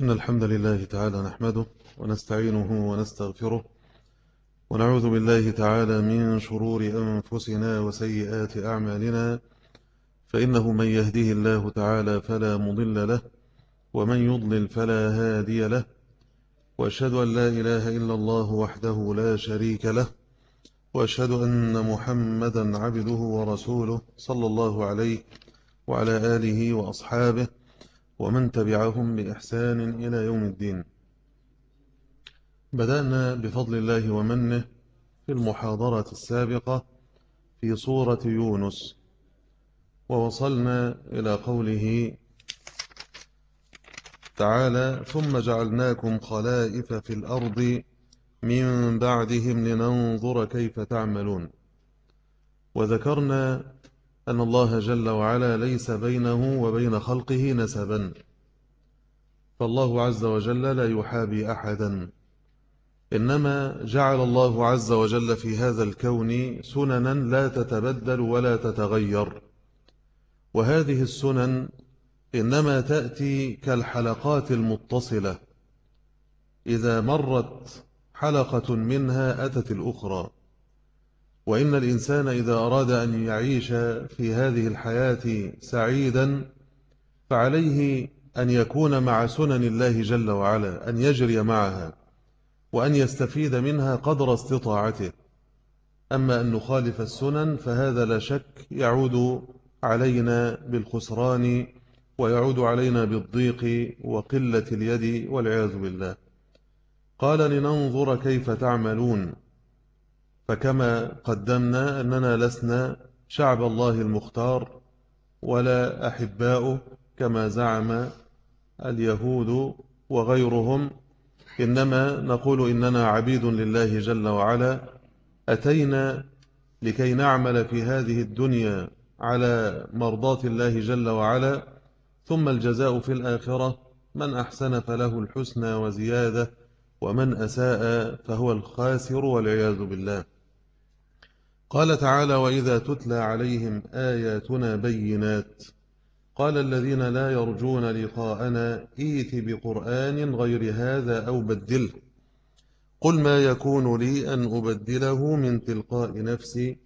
إن الحمد لله تعالى نحمده ونستعينه ونستغفره ونعوذ بالله تعالى من شرور أنفسنا وسيئات أعمالنا فإنه من يهده الله تعالى فلا مضل له ومن يضلل فلا هادي له وأشهد أن لا إله إلا الله وحده لا شريك له وأشهد أن محمدا عبده ورسوله صلى الله عليه وعلى آله وأصحابه ومن تبعهم بإحسان إلى يوم الدين. بدأنا بفضل الله ومنه في المحاضرة السابقة في صورة يونس ووصلنا إلى قوله تعالى ثم جعلناكم خلائف في الأرض من بعدهم لننظر كيف تعملون. وذكرنا أن الله جل وعلا ليس بينه وبين خلقه نسبا. فالله عز وجل لا يحابي أحدا. إنما جعل الله عز وجل في هذا الكون سننا لا تتبدل ولا تتغير. وهذه السنن إنما تأتي كالحلقات المتصلة. إذا مرت حلقة منها أتت الأخرى. وإن الإنسان إذا أراد أن يعيش في هذه الحياة سعيدا فعليه أن يكون مع سنن الله جل وعلا أن يجري معها وأن يستفيد منها قدر استطاعته. أما أن نخالف السنن فهذا لا شك يعود علينا بالخسران ويعود علينا بالضيق وقلة اليد والعياذ بالله. قال لننظر كيف تعملون فكما قدمنا أننا لسنا شعب الله المختار ولا أحباؤه كما زعم اليهود وغيرهم. إنما نقول إننا عبيد لله جل وعلا. أتينا لكي نعمل في هذه الدنيا على مرضات الله جل وعلا. ثم الجزاء في الآخرة. من أحسن فله الحسنى وزيادة ومن أساء فهو الخاسر والعياذ بالله. قال تعالى وإذا تتلى عليهم آياتنا بينات قال الذين لا يرجون لقاءنا إيت بقرآن غير هذا أو بدله قل ما يكون لي أن أبدله من تلقاء نفسي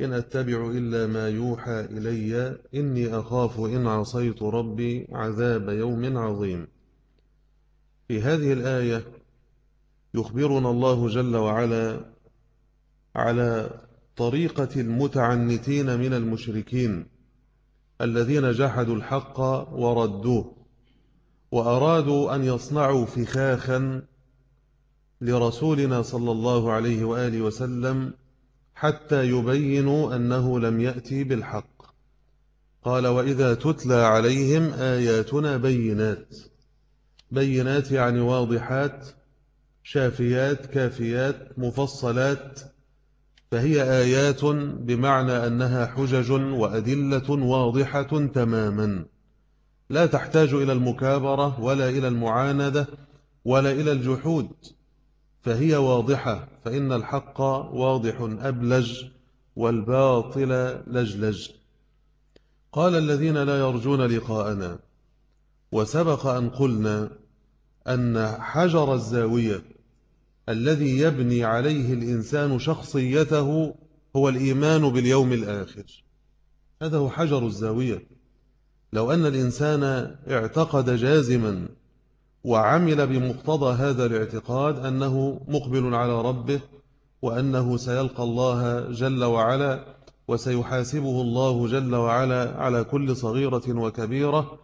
إن أتبع إلا ما يوحى إلي إني أخاف إن عصيت ربي عذاب يوم عظيم في هذه الآية يخبرنا الله جل وعلا على طريقة المتعنتين من المشركين الذين جحدوا الحق وردوه وأرادوا أن يصنعوا فخاخا لرسولنا صلى الله عليه وآله وسلم حتى يبينوا أنه لم يأتي بالحق. قال وإذا تتلى عليهم آياتنا بينات. بينات يعني واضحات شافيات كافيات مفصلات فهي آيات بمعنى أنها حجج وأدلة واضحة تماما. لا تحتاج إلى المكابرة ولا إلى المعاندة ولا إلى الجحود. فهي واضحة فإن الحق واضح أبلج والباطل لجلج. قال الذين لا يرجون لقاءنا وسبق أن قلنا أن حجر الزاوية الذي يبني عليه الإنسان شخصيته هو الإيمان باليوم الآخر. هذا هو حجر الزاوية. لو أن الإنسان اعتقد جازما وعمل بمقتضى هذا الاعتقاد أنه مقبل على ربه وأنه سيلقى الله جل وعلا وسيحاسبه الله جل وعلا على كل صغيرة وكبيرة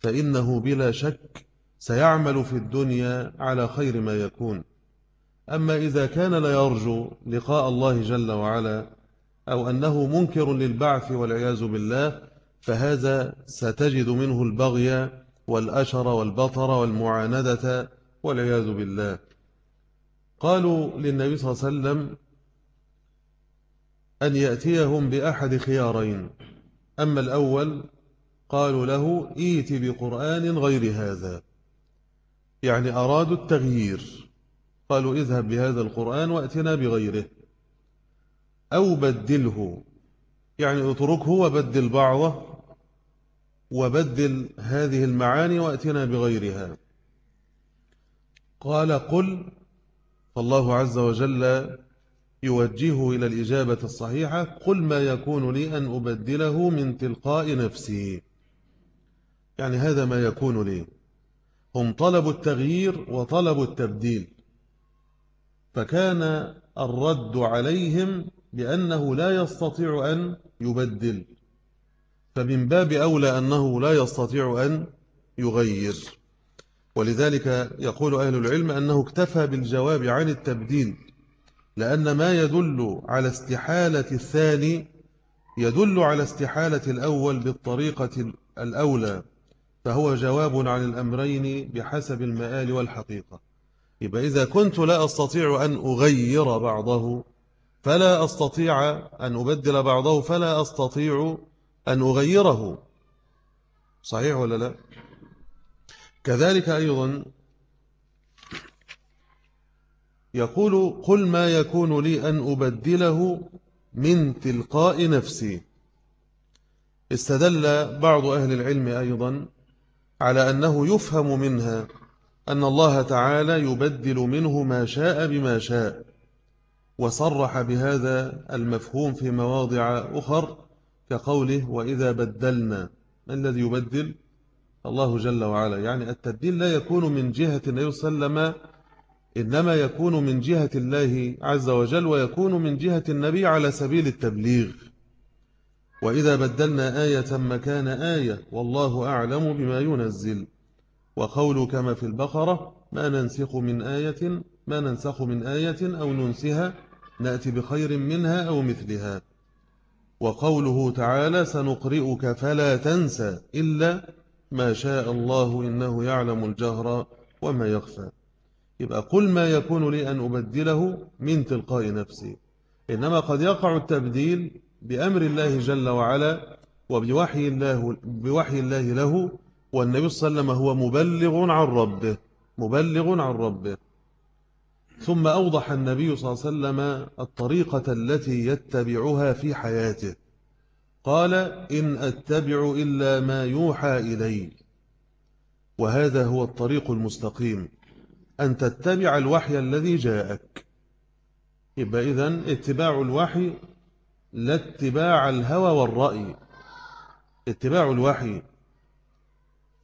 فإنه بلا شك سيعمل في الدنيا على خير ما يكون. أما إذا كان لا يرجو لقاء الله جل وعلا أو أنه منكر للبعث والعياذ بالله فهذا ستجد منه البغي والأشر والبطر والمعاندة والعياذ بالله. قالوا للنبي صلى الله عليه وسلم أن يأتيهم بأحد خيارين. أما الأول قالوا له ايت بقرآن غير هذا يعني أرادوا التغيير. قالوا اذهب بهذا القرآن وأتنا بغيره. أو بدله يعني اتركه وبدل بعضه وبدل هذه المعاني وأتنا بغيرها. قال قل فالله عز وجل يوجهه إلى الإجابة الصحيحة قل ما يكون لي أن أبدله من تلقاء نفسي. يعني هذا ما يكون لي. هم طلبوا التغيير وطلبوا التبديل. فكان الرد عليهم بأنه لا يستطيع أن يبدل. فمن باب أولى أنه لا يستطيع أن يغير. ولذلك يقول أهل العلم أنه اكتفى بالجواب عن التبديل لأن ما يدل على استحالة الثاني يدل على استحالة الأول بالطريقة الأولى فهو جواب عن الأمرين بحسب المآل والحقيقة. يبقى إذا كنت لا أستطيع أن أغير بعضه فلا أستطيع أن أبدل بعضه فلا أستطيع أن أغيره. صحيح ولا لا؟ كذلك أيضا يقول قل ما يكون لي أن أبدله من تلقاء نفسي. استدل بعض أهل العلم أيضا على أنه يفهم منها أن الله تعالى يبدل منه ما شاء بما شاء وصرح بهذا المفهوم في مواضع أخر كقوله وإذا بدلنا. ما الذي يبدل؟ الله جل وعلا. يعني التبديل لا يكون من جهة النبي صلى الله عليه وسلم إنما يكون من جهة الله عز وجل ويكون من جهة النبي على سبيل التبليغ. وإذا بدلنا آية مكان آية والله أعلم بما ينزل. وقول كما في البقرة ما ننسخ من آية ما ننسخ من آية أو ننسها نأتي بخير منها أو مثلها. وقوله تعالى سنقرئك فلا تنسى إلا ما شاء الله إنه يعلم الجهر وما يخفى. يبقى قل ما يكون لي أن أبدله من تلقاء نفسي. إنما قد يقع التبديل بأمر الله جل وعلا وبوحي الله, بوحي الله له والنبي صلى الله عليه وسلم هو مبلغ عن ربه مبلغ عن ربه. ثم أوضح النبي صلى الله عليه وسلم الطريقة التي يتبعها في حياته. قال إن أتبع إلا ما يوحى إلي. وهذا هو الطريق المستقيم أن تتبع الوحي الذي جاءك. يبقى إذن اتباع الوحي لا اتباع الهوى والرأي. اتباع الوحي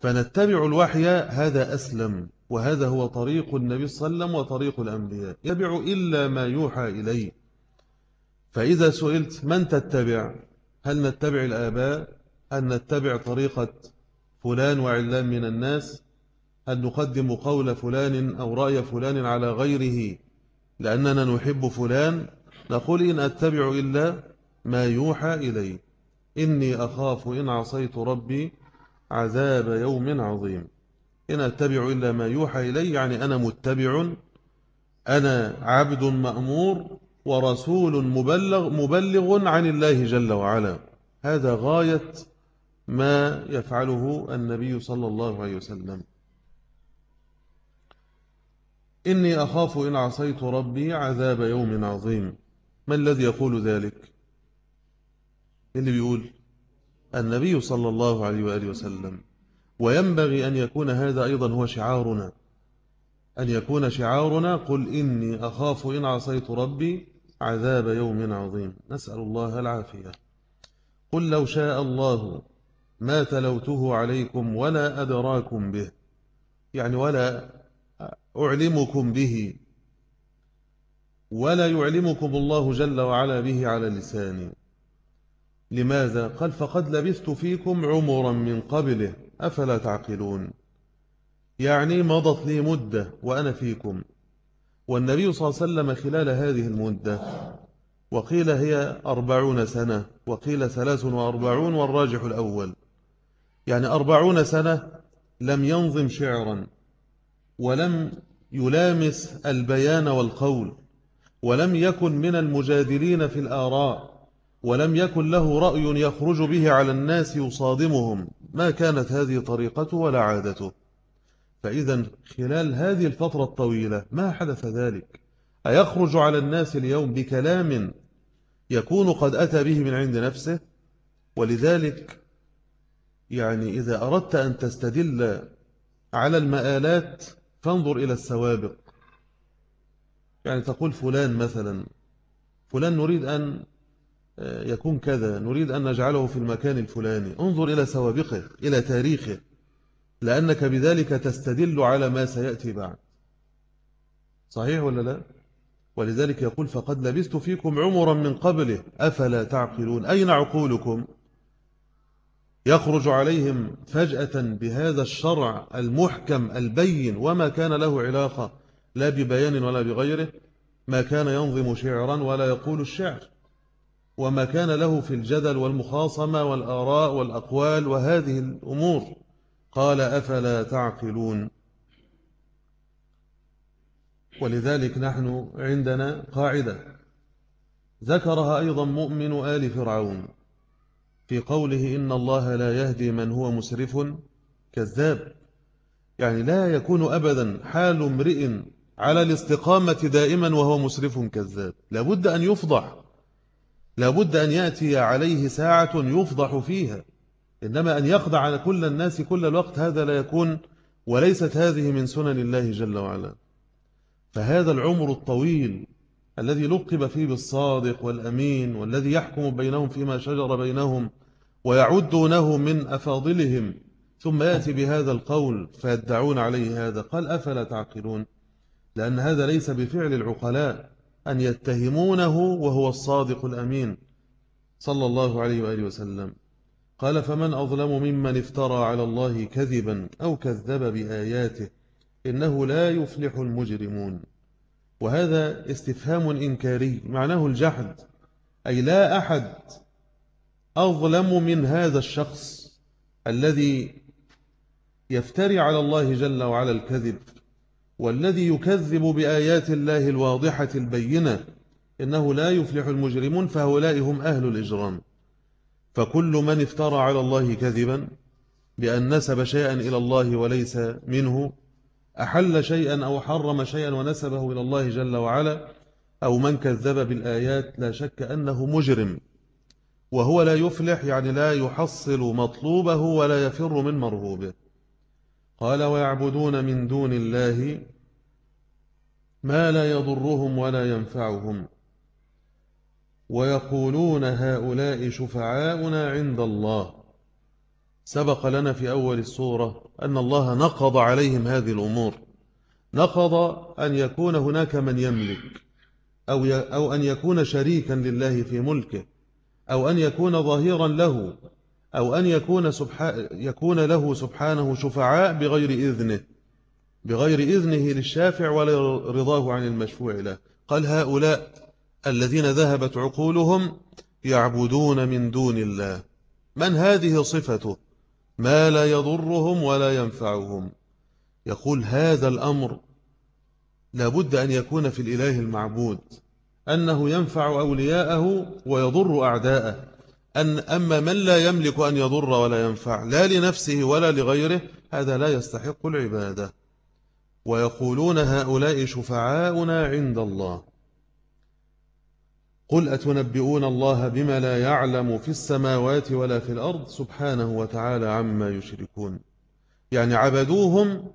فنتبع الوحي هذا أسلم وهذا هو طريق النبي صلى الله عليه وسلم وطريق الأنبياء. يتبع إلا ما يوحى إليه. فإذا سئلت من تتبع؟ هل نتبع الآباء؟ هل نتبع طريقة فلان وعلان من الناس؟ هل نقدم قول فلان أو رأي فلان على غيره لأننا نحب فلان؟ نقول إن أتبع إلا ما يوحى إلي. إني أخاف إن عصيت ربي عذاب يوم عظيم. إن أتبع إلا ما يوحى إلي يعني أنا متبع أنا عبد مأمور ورسول مبلغ, مبلغ عن الله جل وعلا. هذا غاية ما يفعله النبي صلى الله عليه وسلم. إني أخاف إن عصيت ربي عذاب يوم عظيم. ما الذي يقول ذلك؟ اللي بيقول النبي صلى الله عليه وآله وسلم. وينبغي أن يكون هذا أيضا هو شعارنا. أن يكون شعارنا قل إني أخاف إن عصيت ربي عذاب يوم عظيم. نسأل الله العافية. قل لو شاء الله ما تلوته عليكم ولا أدراكم به. يعني ولا أعلمكم به. ولا يعلمكم الله جل وعلا به على لساني. لماذا؟ قال فقد لبثت فيكم عمرا من قبله. أفلا تعقلون؟ يعني مضت لي مدة وأنا فيكم. والنبي صلى الله عليه وسلم خلال هذه المدة وقيل هي أربعون سنة وقيل ثلاث وأربعون والراجح الأول. يعني أربعون سنة لم ينظم شعرا ولم يلامس البيان والقول ولم يكن من المجادلين في الآراء. ولم يكن له رأي يخرج به على الناس يصادمهم. ما كانت هذه طريقته ولا عادته. فإذا خلال هذه الفترة الطويلة ما حدث ذلك؟ أيخرج على الناس اليوم بكلام يكون قد أتى به من عند نفسه؟ ولذلك يعني إذا أردت أن تستدل على المآلات فانظر إلى السوابق. يعني تقول فلان مثلا فلان نريد أن يكون كذا نريد أن نجعله في المكان الفلاني. انظر إلى سوابقه إلى تاريخه. لأنك بذلك تستدل على ما سيأتي بعد. صحيح ولا لا؟ ولذلك يقول فقد لبست فيكم عمرا من قبله. أفلا تعقلون؟ أين عقولكم؟ يخرج عليهم فجأة بهذا الشرع المحكم البين وما كان له علاقة لا ببيان ولا بغيره ما كان ينظم شعرا ولا يقول الشعر. وما كان له في الجدل والمخاصمة والآراء والأقوال وهذه الأمور. قال أفلا تعقلون. ولذلك نحن عندنا قاعدة. ذكرها أيضا مؤمن آل فرعون في قوله إن الله لا يهدي من هو مسرف كذاب. يعني لا يكون أبدا حال امرئ على الاستقامة دائما وهو مسرف كذاب. لابد أن يفضح. لابد أن يأتي عليه ساعة يفضح فيها. إنما أن يخضع كل الناس كل الوقت هذا لا يكون وليست هذه من سنن الله جل وعلا. فهذا العمر الطويل الذي لقب فيه بالصادق والأمين والذي يحكم بينهم فيما شجر بينهم ويعدونه من أفاضلهم ثم يأتي بهذا القول فيدعون عليه هذا. قال أفلا تعقلون؟ لأن هذا ليس بفعل العقلاء. أن يتهمونه وهو الصادق الأمين. صلى الله عليه وآله وسلم. قال فمن أظلم ممن افترى على الله كذبا أو كذب بآياته إنه لا يفلح المجرمون. وهذا استفهام إنكاري معناه الجحد. أي لا أحد أظلم من هذا الشخص الذي يفتري على الله جل وعلا الكذب. والذي يكذب بآيات الله الواضحة البينة إنه لا يفلح المجرمون فهؤلاء هم أهل الإجرام. فكل من افترى على الله كذبا بأن نسب شيئا إلى الله وليس منه أحل شيئا أو حرم شيئا ونسبه إلى الله جل وعلا أو من كذب بالآيات لا شك أنه مجرم. وهو لا يفلح يعني لا يحصل مطلوبه ولا يفر من مرهوبه. قال ويعبدون من دون الله ما لا يضرهم ولا ينفعهم. ويقولون هؤلاء شفعاؤنا عند الله. سبق لنا في أول السورة أن الله نقض عليهم هذه الأمور. نقض أن يكون هناك من يملك أو, أو أن يكون شريكا لله في ملكه أو أن يكون ظهيرا له أو أن يكون, يكون له سبحانه شفعاء بغير إذنه. بغير إذنه للشافع ولا رضاه عن المشفوع له. قال هؤلاء الذين ذهبت عقولهم يعبدون من دون الله. من هذه صفته؟ ما لا يضرهم ولا ينفعهم. يقول هذا الأمر لابد أن يكون في الإله المعبود. أنه ينفع أولياءه ويضر أعداءه. أن أما من لا يملك أن يضر ولا ينفع لا لنفسه ولا لغيره هذا لا يستحق العبادة. ويقولون هؤلاء شفعاؤنا عند الله. قل أتنبئون الله بما لا يعلم في السماوات ولا في الأرض؟ سبحانه وتعالى عما يشركون. يعني عبدوهم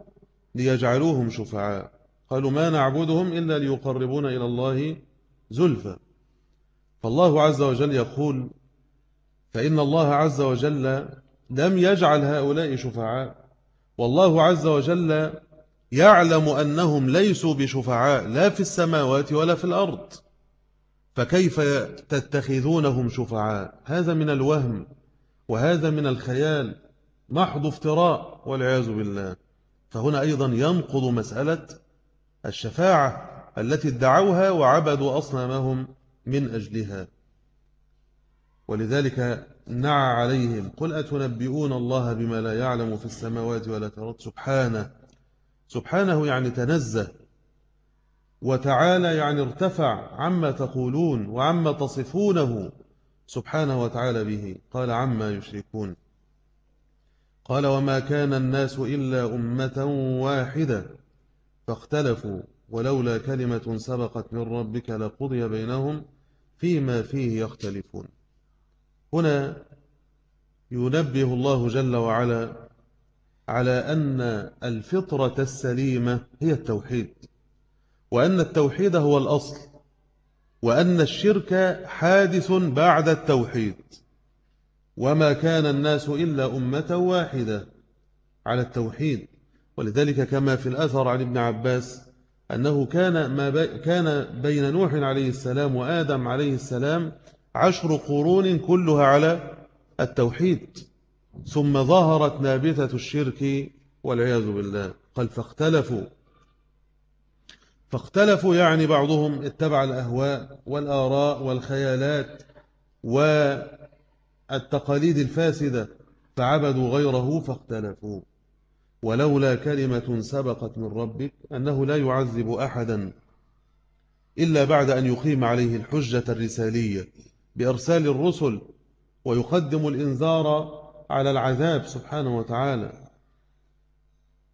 ليجعلوهم شفعاء. قالوا ما نعبدهم إلا ليقربون إلى الله زلفى. فالله عز وجل يقول فإن الله عز وجل لم يجعل هؤلاء شفعاء. والله عز وجل يعلم أنهم ليسوا بشفعاء لا في السماوات ولا في الأرض. فكيف تتخذونهم شفعاء؟ هذا من الوهم وهذا من الخيال. محض افتراء والعياذ بالله. فهنا أيضا ينقض مسألة الشفاعة التي ادعوها وعبدوا أصنامهم من أجلها. ولذلك نعى عليهم قل أتنبئون الله بما لا يعلم في السماوات ولا الأرض؟ سبحانه. سبحانه يعني تنزه. وتعالى يعني ارتفع عما تقولون وعما تصفونه سبحانه وتعالى به. قال عما يشركون. قال وما كان الناس إلا أمة واحدة فاختلفوا ولولا كلمة سبقت من ربك لقضي بينهم فيما فيه يختلفون. هنا ينبه الله جل وعلا على أن الفطرة السليمة هي التوحيد وأن التوحيد هو الأصل وأن الشرك حادث بعد التوحيد وما كان الناس إلا أمة واحدة على التوحيد. ولذلك كما في الأثر عن ابن عباس أنه كان, ما بي كان بين نوح عليه السلام وآدم عليه السلام عشر قرون كلها على التوحيد ثم ظهرت نابتة الشرك والعياذ بالله. قال فاختلفوا. فاختلفوا يعني بعضهم اتبع الأهواء والآراء والخيالات والتقاليد الفاسدة فعبدوا غيره فاختلفوا. ولولا كلمة سبقت من ربك أنه لا يعذب أحدا إلا بعد أن يقيم عليه الحجة الرسالية. بإرسال الرسل ويقدم الإنذار على العذاب سبحانه وتعالى.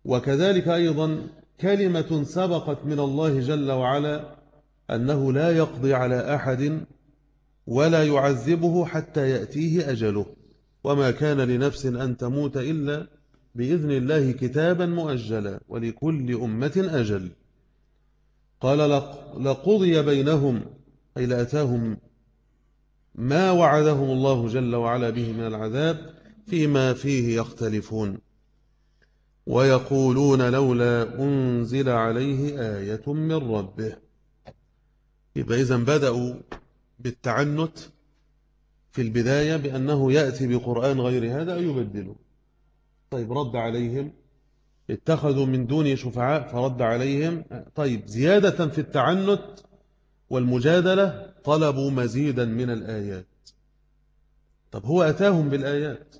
وكذلك أيضا كلمة سبقت من الله جل وعلا أنه لا يقضي على أحد ولا يعذبه حتى يأتيه أجله. وما كان لنفس أن تموت إلا بإذن الله كتابا مؤجلا ولكل أمة أجل. قال لقضي بينهم أي لأتاهم ما وعدهم الله جل وعلا به من العذاب فيما فيه يختلفون. ويقولون لولا أنزل عليه آية من ربه. يبقى إذن بدأوا بالتعنت في البداية بأنه يأتي بقرآن غير هذا أو يبدله طيب رد عليهم. اتخذوا من دونه شفعاء فرد عليهم. طيب زيادة في التعنت والمجادلة طلبوا مزيدا من الآيات. طب هو أتاهم بالآيات؟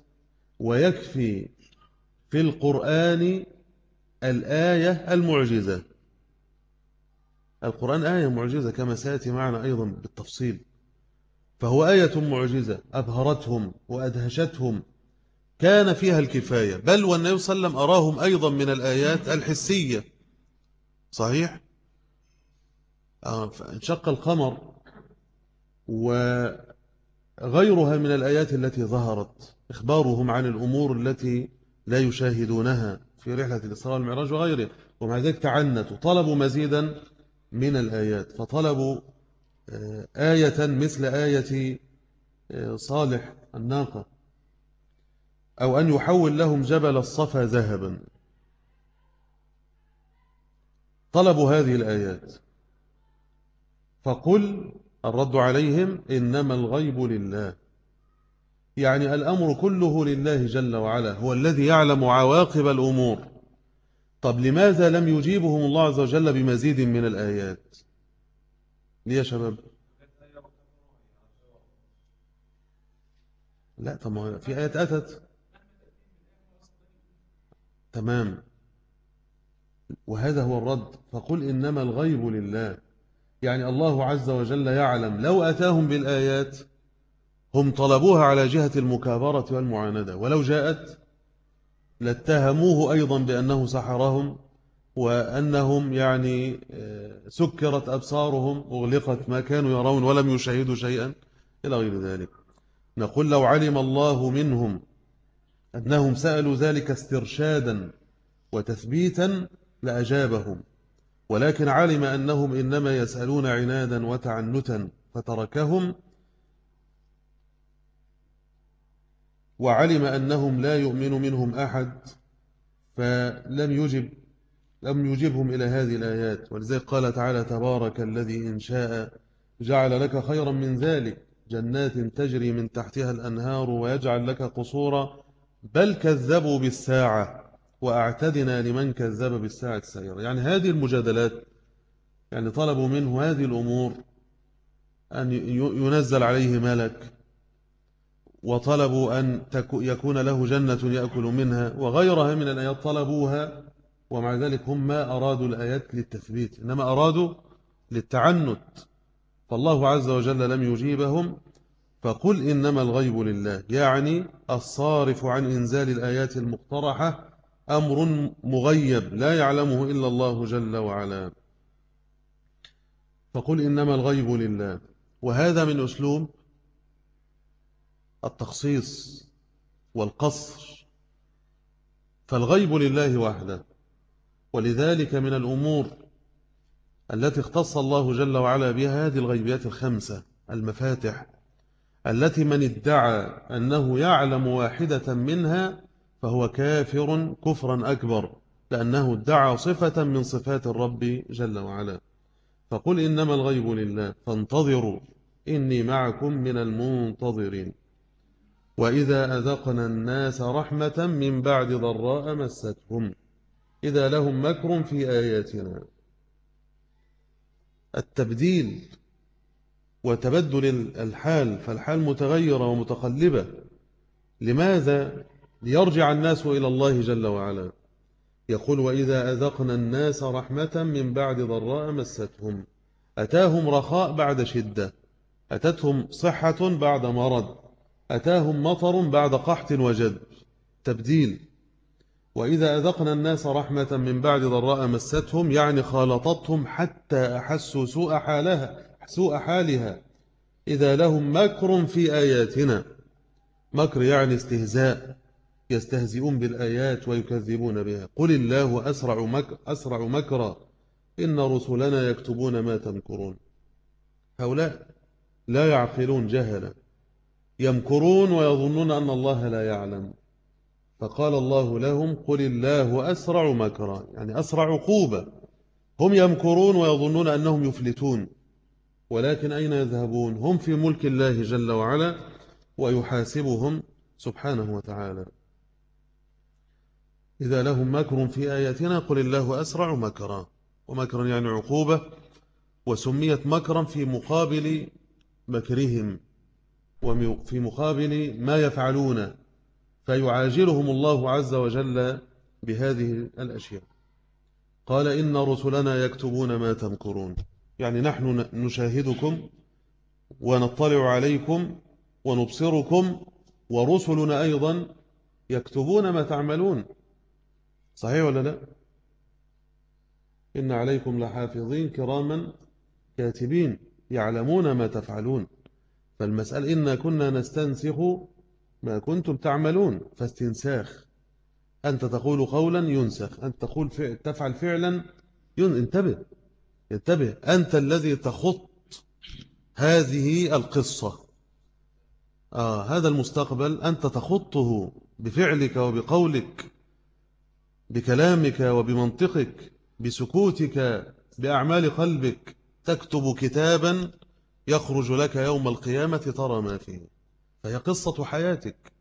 ويكفي في القرآن الآية المعجزة. القرآن آية معجزة كما سيأتي معنا أيضا بالتفصيل. فهو آية معجزة أبهرتهم وأدهشتهم. كان فيها الكفاية. بل والنبي صلى الله عليه وسلم أراهم أيضا من الآيات الحسية. صحيح؟ آه، انشق القمر. وغيرها من الآيات التي ظهرت إخبارهم عن الأمور التي لا يشاهدونها في رحلة الإسراء والمعراج وغيره ومع ذلك تعنتوا طلبوا مزيدا من الآيات فطلبوا آه، آية مثل آية آه، صالح الناقة أو أن يحول لهم جبل الصفا ذهبا. طلبوا هذه الآيات. فقل الرد عليهم إنما الغيب لله. يعني الأمر كله لله جل وعلا هو الذي يعلم عواقب الأمور. طب لماذا لم يجيبهم الله عز وجل بمزيد من الآيات؟ ليه يا شباب؟ لا طب في آيات أتت. تمام. وهذا هو الرد. فقل إنما الغيب لله. يعني الله عز وجل يعلم لو أتاهم بالآيات هم طلبوها على جهة المكابرة والمعاندة ولو جاءت لاتهموه أيضا بأنه سحرهم وأنهم يعني آه، سكرت أبصارهم أغلقت ما كانوا يرون ولم يشاهدوا شيئا إلى غير ذلك. نقول لو علم الله منهم أنهم سألوا ذلك استرشادا وتثبيتا لأجابهم. ولكن علم أنهم إنما يسألون عنادا وتعنتا فتركهم وعلم أنهم لا يؤمن منهم أحد فلم يجب لم يجبهم إلى هذه الآيات ولذلك قال تعالى تبارك الذي إن شاء جعل لك خيرا من ذلك جنات تجري من تحتها الأنهار ويجعل لك قصورا بل كذبوا بالساعة وأعتدنا لمن كذب بالساعة السيرة يعني هذه المجادلات يعني طلبوا منه هذه الأمور أن ينزل عليه ملك وطلبوا أن يكون له جنة يأكل منها وغيرها من الآيات طلبوها ومع ذلك هم ما أرادوا الآيات للتثبيت إنما أرادوا للتعنت. فالله عز وجل لم يجيبهم فقل إنما الغيب لله. يعني الصارف عن إنزال الآيات المقترحة أمر مغيب لا يعلمه إلا الله جل وعلا. فقل إنما الغيب لله. وهذا من أسلوب التخصيص والقصر. فالغيب لله وحده. ولذلك من الأمور التي اختص الله جل وعلا بها هذه الغيبيات الخمسة. المفاتح التي من ادعى أنه يعلم واحدة منها فهو كافر كفرا أكبر لأنه ادعى صفة من صفات الرب جل وعلا. فقل إنما الغيب لله فانتظروا إني معكم من المنتظرين. وإذا أذقنا الناس رحمة من بعد ضراء مستهم. إذا لهم مكر في آياتنا. التبديل وتبدل الحال فالحال متغيرة ومتقلبة. لماذا؟ ليرجع الناس إلى الله جل وعلا. يقول وإذا أذقنا الناس رحمة من بعد ضراء مستهم. أتاهم رخاء بعد شدة. أتتهم صحة بعد مرض. أتاهم مطر بعد قحط وجد. تبديل وإذا أذقنا الناس رحمة من بعد ضراء مستهم يعني خالطتهم حتى أحسوا سوء حالها سوء حالها. إذا لهم مكر في آياتنا. مكر يعني استهزاء. يستهزئون بالآيات ويكذبون بها. قل الله أسرع, مك أسرع مكرا. إن رسلنا يكتبون ما تمكرون. هؤلاء لا يعقلون جهلا. يمكرون ويظنون أن الله لا يعلم. فقال الله لهم قل الله أسرع مكرا. يعني أسرع عقوبة هم يمكرون ويظنون أنهم يفلتون. ولكن أين يذهبون؟ هم في ملك الله جل وعلا ويحاسبهم سبحانه وتعالى. إذا لهم مكر في آياتنا قل الله أسرع مكرا. ومكرا يعني عقوبة. وسميت مكرا في مقابل مكرهم. وفي مقابل ما يفعلون. فيعاجلهم الله عز وجل بهذه الأشياء. قال إن رسلنا يكتبون ما تمكرون. يعني نحن نشاهدكم ونطلع عليكم ونبصركم. ورسلنا أيضا يكتبون ما تعملون. صحيح ولا لا؟ إن عليكم لحافظين كراما كاتبين يعلمون ما تفعلون. فالمسألة إنا كنا نستنسخ ما كنتم تعملون. فاستنساخ. أنت تقول قولا ينسخ. أنت تقول فعل تفعل فعلا ين... انتبه. انتبه. أنت الذي تخط هذه القصة. آه هذا المستقبل أنت تخطه بفعلك وبقولك. بكلامك وبمنطقك بسكوتك بأعمال قلبك تكتب كتابا يخرج لك يوم القيامة ترى ما فيه. فهي قصة حياتك.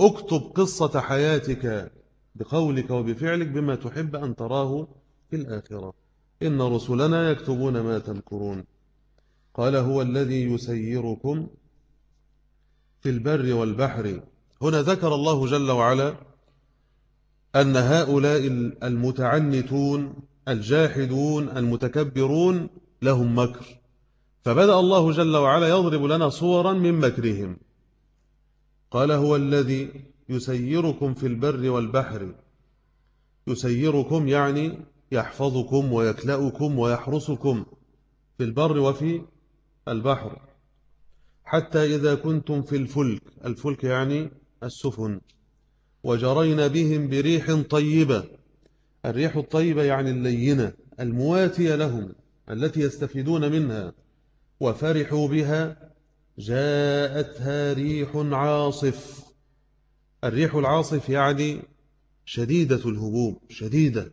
اكتب قصة حياتك بقولك وبفعلك بما تحب أن تراه في الآخرة. إن رسلنا يكتبون ما تمكرون. قال هو الذي يسيركم في البر والبحر. هنا ذكر الله جل وعلا أن هؤلاء المتعنتون الجاحدون المتكبرون لهم مكر. فبدأ الله جل وعلا يضرب لنا صورا من مكرهم. قال هو الذي يسيركم في البر والبحر. يسيركم يعني يحفظكم ويكلأكم ويحرسكم في البر وفي البحر. حتى إذا كنتم في الفلك. الفلك يعني السفن. وجرين بهم بريح طيبة. الريح الطيبة يعني اللينة المواتية لهم التي يستفيدون منها. وفرحوا بها جاءتها ريح عاصف. الريح العاصف يعني شديدة الهبوب شديدة.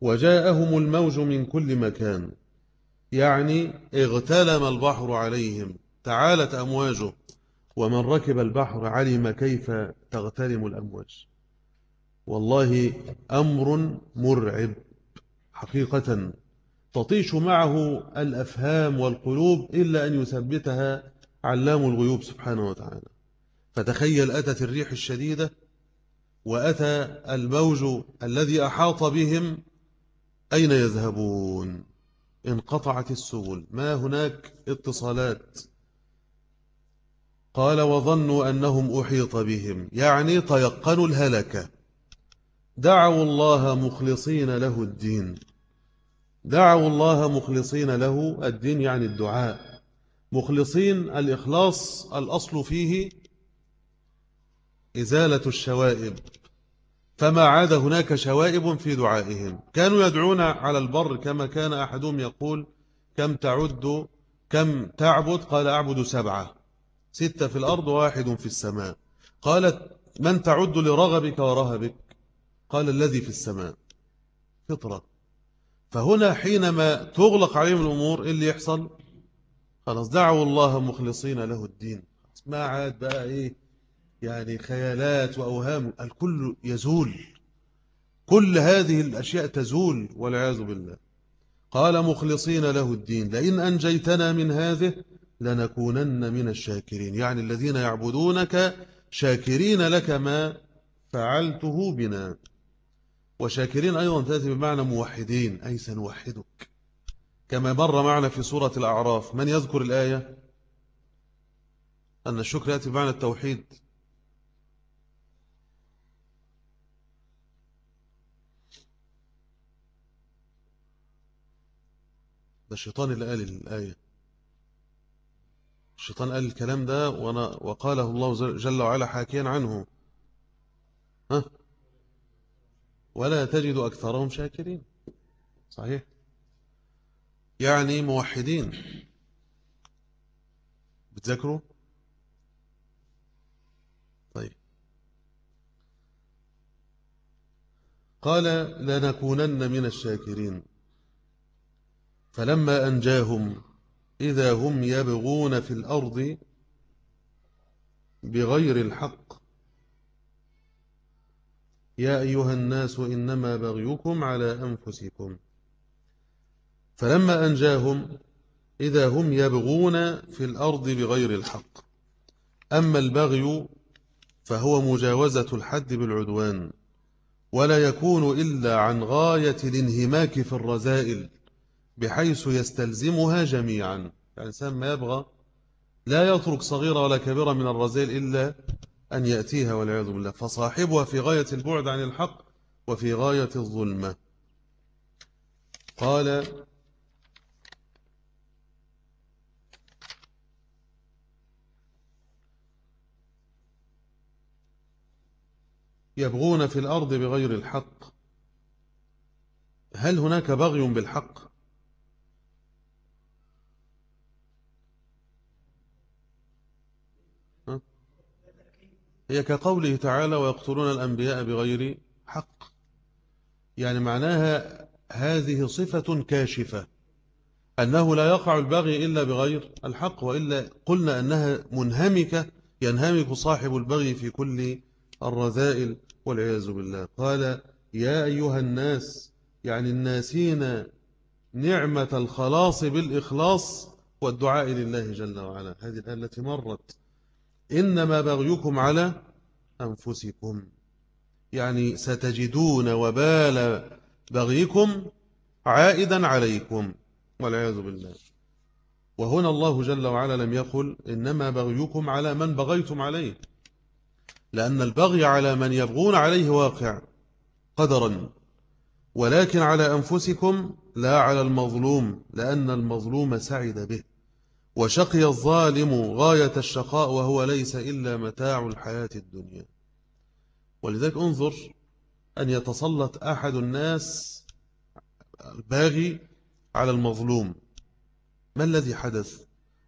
وجاءهم الموج من كل مكان. يعني اغتلم البحر عليهم تعالت أمواجه. ومن ركب البحر علم كيف تغترم الأمواج. والله أمر مرعب. حقيقة تطيش معه الأفهام والقلوب إلا أن يثبتها علام الغيوب سبحانه وتعالى. فتخيل أتت الريح الشديدة وأتى الموج الذي أحاط بهم. أين يذهبون؟ انقطعت السبل. ما هناك اتصالات؟ قال وظنوا أنهم أحيط بهم. يعني تيقنوا الهلكة. دعوا الله مخلصين له الدين. دعوا الله مخلصين له الدين يعني الدعاء. مخلصين الإخلاص الأصل فيه إزالة الشوائب. فما عاد هناك شوائب في دعائهم. كانوا يدعون على البر كما كان أحدهم يقول كم تعد كم تعبد؟ قال أعبد سبعة. ستة في الأرض واحد في السماء. قالت من تعد لرغبك ورهبك؟ قال الذي في السماء. فطرة. فهنا حينما تغلق عليهم الأمور إيه اللي يحصل؟ خلاص دعوا الله مخلصين له الدين. ما عاد بقى إيه؟ يعني خيالات وأوهام. الكل يزول. كل هذه الأشياء تزول والعياذ بالله. قال مخلصين له الدين. لئن أنجيتنا من هذه لنكونن من الشاكرين. يعني الذين يعبدونك شاكرين لك ما فعلته بنا. وشاكرين أيضا تأتي بمعنى موحدين أي سنوحدك. كما مر معنا في سورة الأعراف من يذكر الآية؟ أن الشكر يأتي بمعنى التوحيد. ده الشيطان اللي قال الآية الشيطان قال الكلام ده وقاله الله جل وعلا حاكيا عنه. ها؟ ولا تجد أكثرهم شاكرين. صحيح. يعني موحدين. بتذكروا طيب. قال لنكونن من الشاكرين. فلما أنجاهم إذا هم يبغون في الأرض بغير الحق. يا أيها الناس إنما بغيكم على أنفسكم. فلما أنجاهم إذا هم يبغون في الأرض بغير الحق. أما البغي فهو مجاوزة الحد بالعدوان ولا يكون إلا عن غاية الانهماك في الرذائل. بحيث يستلزمها جميعا. الإنسان ما يبغى لا يترك صغيرة ولا كبيرة من الرذائل إلا أن يأتيها والعياذ بالله. فصاحبها في غاية البعد عن الحق وفي غاية الظلمة. قال يبغون في الأرض بغير الحق. هل هناك بغي بالحق؟ هي كقوله تعالى ويقتلون الأنبياء بغير حق. يعني معناها هذه صفة كاشفة أنه لا يقع البغي إلا بغير الحق وإلا قلنا أنها منهمكة ينهمك صاحب البغي في كل الرذائل والعياذ بالله. قال يا أيها الناس يعني الناسين نعمة الخلاص بالإخلاص والدعاء لله جل وعلا. هذه الآية التي مرت إنما بغيكم على أنفسكم. يعني ستجدون وبال بغيكم عائدا عليكم. والعياذ بالله. وهنا الله جل وعلا لم يقل إنما بغيكم على من بغيتم عليه. لأن البغي على من يبغون عليه واقع قدرا. ولكن على أنفسكم لا على المظلوم لأن المظلوم سعد به. وشقي الظالم غاية الشقاء وهو ليس إلا متاع الحياة الدنيا. ولذلك انظر أن يتسلط أحد الناس الباغي على المظلوم. ما الذي حدث؟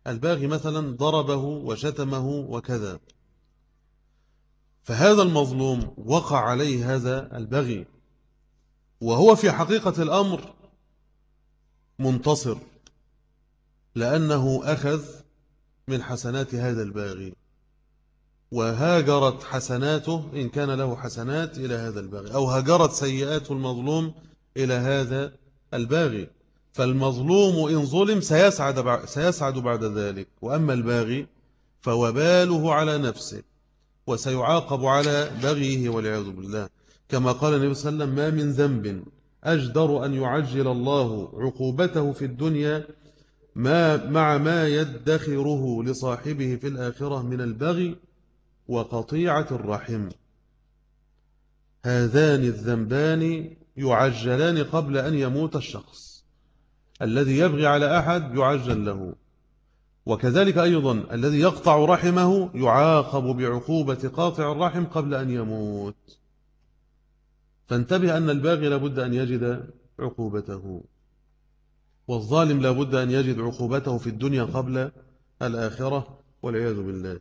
الباغي مثلا ضربه وشتمه وكذا. فهذا المظلوم وقع عليه هذا البغي وهو في حقيقة الأمر منتصر. لأنه أخذ من حسنات هذا الباغي وهاجرت حسناته إن كان له حسنات إلى هذا الباغي أو هاجرت سيئات المظلوم إلى هذا الباغي. فالمظلوم إن ظلم سيسعد, سيسعد بعد ذلك. وأما الباغي فوباله على نفسه وسيعاقب على بغيه والعياذ بالله. كما قال النبي صلى الله عليه وسلم ما من ذنب أجدر أن يعجل الله عقوبته في الدنيا ما مع ما يدخره لصاحبه في الآخرة من البغي وقطيعة الرحم. هذان الذنبان يعجلان قبل أن يموت الشخص. الذي يبغي على أحد يعجل له. وكذلك أيضا الذي يقطع رحمه يعاقب بعقوبة قاطع الرحم قبل أن يموت. فانتبه أن الباغي لابد أن يجد عقوبته. والظالم لابد أن يجد عقوبته في الدنيا قبل الآخرة والعياذ بالله.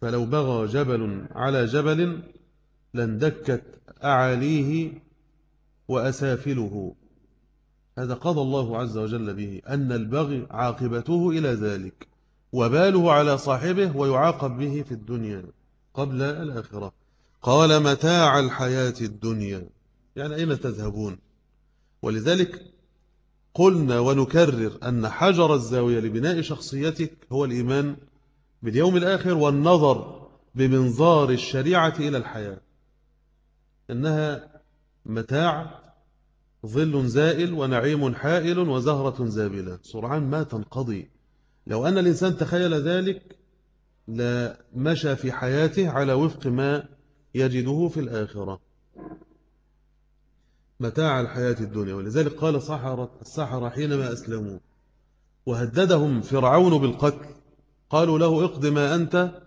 فلو بغى جبل على جبل لاندكت أعاليه وأسافله. هذا قضى الله عز وجل به أن البغي عاقبته إلى ذلك وباله على صاحبه ويعاقب به في الدنيا قبل الآخرة. قال متاع الحياة الدنيا يعني أين تذهبون؟ ولذلك قلنا ونكرر أن حجر الزاوية لبناء شخصيتك هو الإيمان باليوم الآخر والنظر بمنظار الشريعة إلى الحياة. إنها متاع ظل زائل ونعيم حائل وزهرة زابلة. سرعان ما تنقضي. لو أن الإنسان تخيل ذلك لمشى في حياته على وفق ما يجده في الآخرة. متاع الحياة الدنيا. ولذلك قال صحرة السحرة حينما أسلموا. وهددهم فرعون بالقتل. قالوا له اقض ما أنت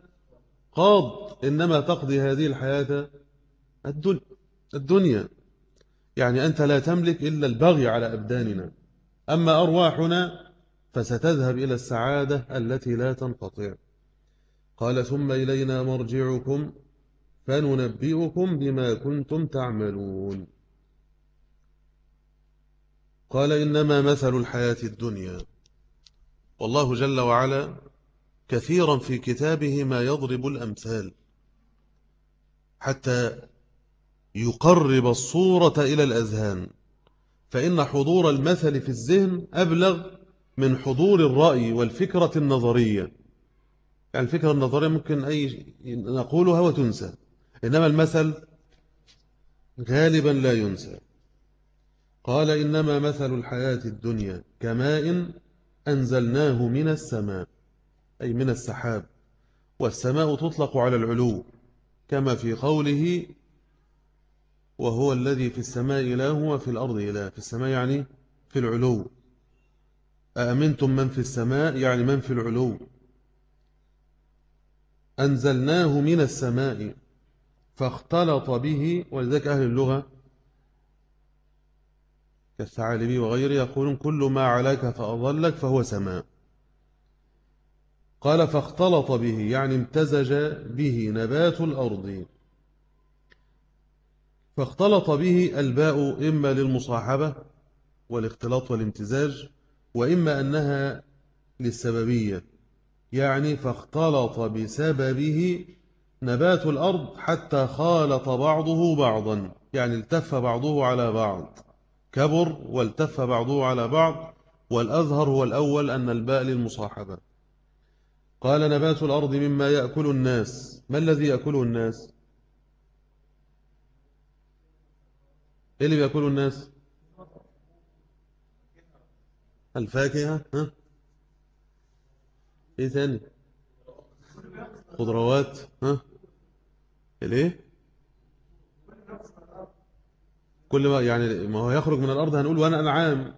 قاض. إنما تقضي هذه الحياة الدنيا. يعني أنت لا تملك إلا البغي على أبداننا. أما أرواحنا فستذهب إلى السعادة التي لا تنقطع. قال ثم إلينا مرجعكم فننبئكم بما كنتم تعملون. قال إنما مثل الحياة الدنيا. والله جل وعلا كثيرا في كتابه ما يضرب الأمثال حتى يقرب الصورة إلى الأذهان. فإن حضور المثل في الذهن أبلغ من حضور الرأي والفكرة النظرية. يعني الفكرة النظرية ممكن أي نقولها وتنسى إنما المثل غالبا لا ينسى. قال إنما مثل الحياة الدنيا كماء أنزلناه من السماء أي من السحاب والسماء تطلق على العلو كما في قوله وهو الذي في السماء إله وفي الأرض إله في السماء يعني في العلو. أأمنتم من في السماء؟ يعني من في العلو. أنزلناه من السماء فاختلط به ولذلك أهل اللغة كالثعالبي وغيره يقولون كل ما عليك فأضلك فهو سماء. قال فاختلط به يعني امتزج به نبات الأرض. فاختلط به الباء إما للمصاحبة والاختلاط والامتزاج وإما أنها للسببية. يعني فاختلط بسببه نبات الأرض حتى خالط بعضه بعضا يعني التف بعضه على بعض. كبر والتف بعضه على بعض والأظهر هو الأول أن الباء للمصاحبة. قال نبات الأرض مما يأكل الناس. ما الذي يأكله الناس؟ إيه اللي بيأكله الناس؟ الفاكهة ها؟ إيه ثاني خضروات ها؟ الإيه؟ كل ما يعني ما هو يخرج من الأرض هنقول وأنا أنعام.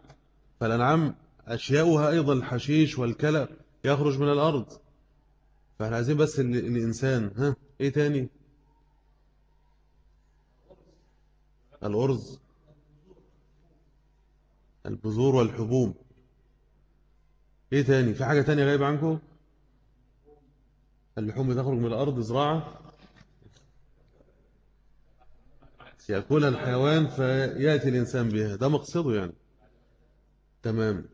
فالأنعام أشياؤها أيضا الحشيش والكلى يخرج من الأرض. فإحنا عايزين بس الإنسان ها إيه تاني؟ الأرز. البذور والحبوب. إيه تاني؟ في حاجة تانية غايبة عنكم؟ اللحوم بتخرج من الأرض زراعة. يأكلها الحيوان فيأتي الإنسان بها. ده مقصده يعني. تمام.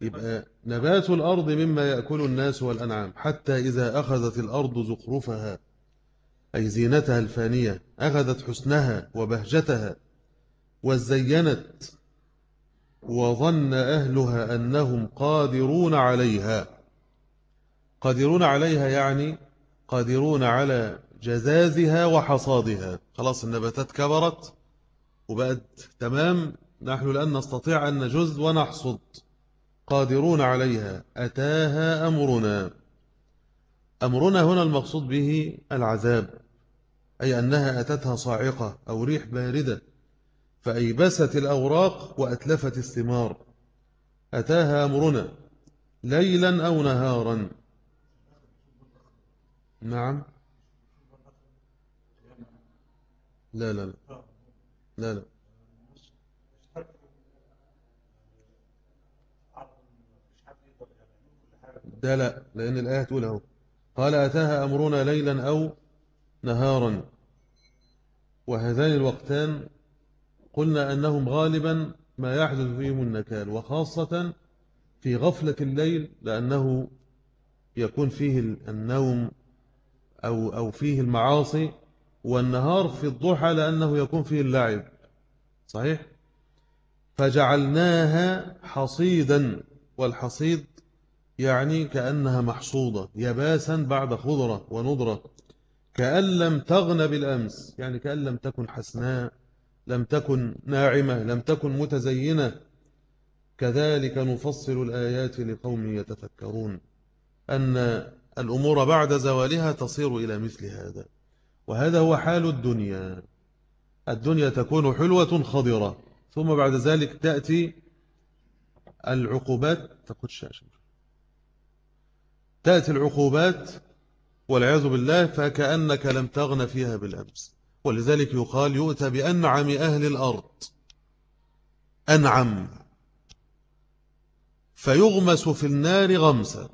يبقى نبات الأرض مما يأكل الناس والأنعام. حتى إذا أخذت الأرض زخرفها أي زينتها الفانية أخذت حسنها وبهجتها وزينت وظن أهلها أنهم قادرون عليها. قادرون عليها يعني قادرون على جزازها وحصادها. خلاص النباتات كبرت وبقت تمام نحن الآن نستطيع أن نجز ونحصد. قادرون عليها. أتاها أمرنا. أمرنا هنا المقصود به العذاب أي أنها أتتها صاعقة أو ريح باردة فأيبست الأوراق وأتلفت الثمار. أتاها أمرنا ليلا أو نهارا. نعم. لا لا لا. لا لا. ده لا لأن الآية تقول أهو. قال أتاها أمرنا ليلا أو نهارا. وهذان الوقتان قلنا أنهم غالبا ما يحدث فيهم النكال وخاصة في غفلة الليل لأنه يكون فيه النوم أو, أو فيه المعاصي والنهار في الضحى لأنه يكون فيه اللعب. صحيح؟ فجعلناها حصيدا والحصيد يعني كأنها محصودة يباسا بعد خضرة ونضرة كأن لم تغن بالأمس يعني كأن لم تكن حسناء لم تكن ناعمة لم تكن متزينة. كذلك نفصل الآيات لقوم يتفكرون أن الأمور بعد زوالها تصير إلى مثل هذا. وهذا هو حال الدنيا. الدنيا تكون حلوة خضرة. ثم بعد ذلك تأتي العقوبات. تأتي العقوبات والعياذ بالله فكأنك لم تغن فيها بالأمس. ولذلك يقال يؤتى بأنعم أهل الأرض. أنعم. فيغمس في النار غمسة.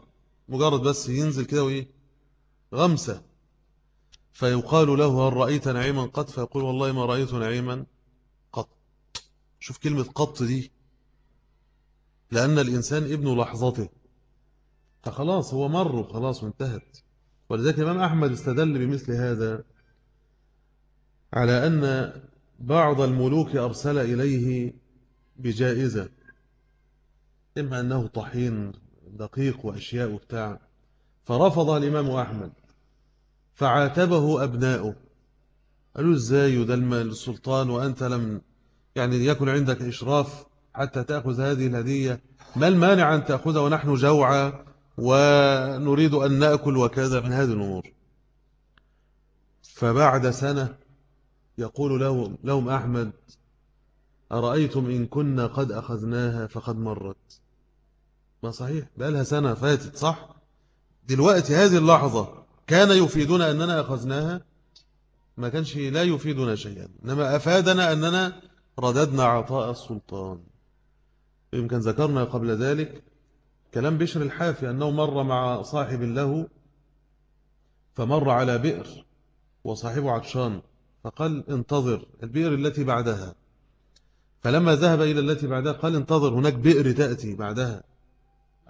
مجرد بس ينزل كده وإيه؟ غمسة. فيقال له هل رأيت نعيما قط؟ فيقول والله ما رأيت نعيما قط. شوف كلمة قط دي. لأن الإنسان ابن لحظته. فخلاص هو مر وخلاص وانتهت. ولذلك الإمام أحمد استدل بمثل هذا على أن بعض الملوك أرسل إليه بجائزة. إما أنه طحين دقيق وأشياء وبتاع. فرفض الإمام أحمد. فعاتبه أبناؤه. قالوا إزاي يدلم السلطان وأنت لم يعني يكن عندك إشراف حتى تأخذ هذه الهدية؟ ما المانع أن تأخذها ونحن جوعى ونريد أن نأكل وكذا من هذه الأمور؟ فبعد سنة يقول لهم, لهم أحمد أرأيتم إن كنا قد أخذناها فقد مرت؟ ما صحيح بقى لها سنة فاتت صح؟ دلوقتي هذه اللحظة كان يفيدنا أننا أخذناها؟ ما كانش لا يفيدنا شيئا. إنما أفادنا أننا رددنا عطاء السلطان. يمكن ذكرنا قبل ذلك كلام بشر الحافي أنه مر مع صاحب له فمر على بئر وصاحبه عطشان فقال انتظر البئر التي بعدها. فلما ذهب إلى التي بعدها قال انتظر هناك بئر تأتي بعدها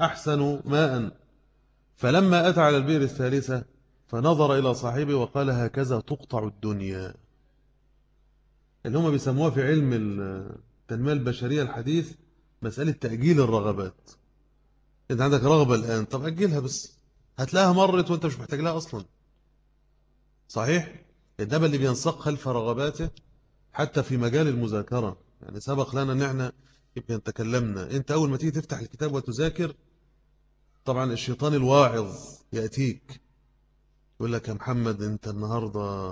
أحسن ماء. فلما أتى على البئر الثالثة فنظر إلى صاحبه وقال هكذا تقطع الدنيا. اللي هم بيسموها في علم التنمية البشرية الحديث مسألة تأجيل الرغبات. انت عندك رغبة الآن طب أجلها بس. هتلاقيها مرت وأنت مش محتاج لها أصلا. صحيح؟ إنما اللي بينسق خلف رغباته حتى في مجال المذاكرة. يعني سبق لنا إن إحنا يمكن تكلمنا. أنت أول ما تيجي تفتح الكتاب وتذاكر طبعا الشيطان الواعظ يأتيك. يقول لك يا محمد انت النهاردة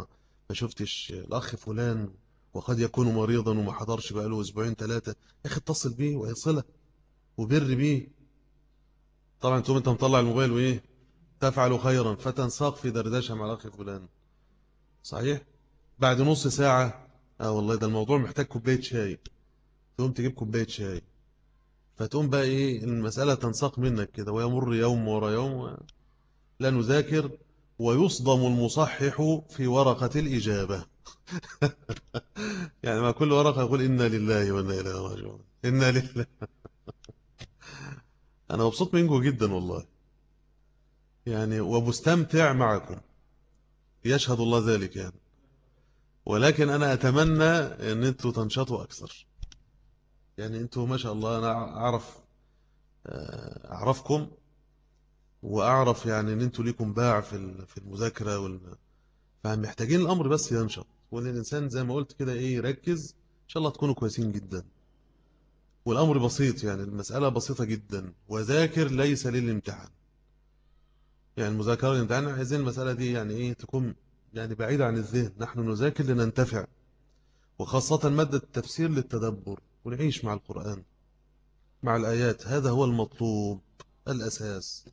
ما شفتش الأخ فلان وقد يكون مريضا وما حضرش بقاله أسبوعين ثلاثة يا أخي اتصل بيه ويصله وبر بيه. طبعا تقوم أنت مطلع الموبايل وإيه؟ تفعل خيرا فتنساق في دردشة مع الأخ فلان. صحيح؟ بعد نص ساعة آه والله ده الموضوع محتاج كوباية شاي. تقوم تجيب كوباية شاي. فتقوم بقى إيه المسألة تنساق منك كده ويمر يوم ورا يوم لا نذاكر ويصدم المصحح في ورقة الإجابة. يعني ما كل ورقة يقول إنا لله وإنا إليه راجعون. إنا لله. أنا مبسوط منكم جدا والله. يعني ومستمتع معكم. يشهد الله ذلك يعني. ولكن أنا أتمنى أن أنتوا تنشطوا أكثر. يعني أنتوا ما شاء الله أنا أعرف آه، أعرفكم وأعرف يعني أن أنتوا ليكم باع في في المذاكرة وال... فمحتاجين الأمر بس ينشط. وأن الإنسان زي ما قلت كده إيه يركز إن شاء الله تكونوا كويسين جدا. والأمر بسيط يعني المسألة بسيطة جدا. وذاكر ليس للامتحان. يعني المذاكرة الامتحان عايزين المسألة دي يعني إيه تكون يعني بعيدة عن الذهن. نحن نذاكر لننتفع. وخاصة مادة التفسير للتدبر ونعيش مع القرآن مع الآيات. هذا هو المطلوب الأساس.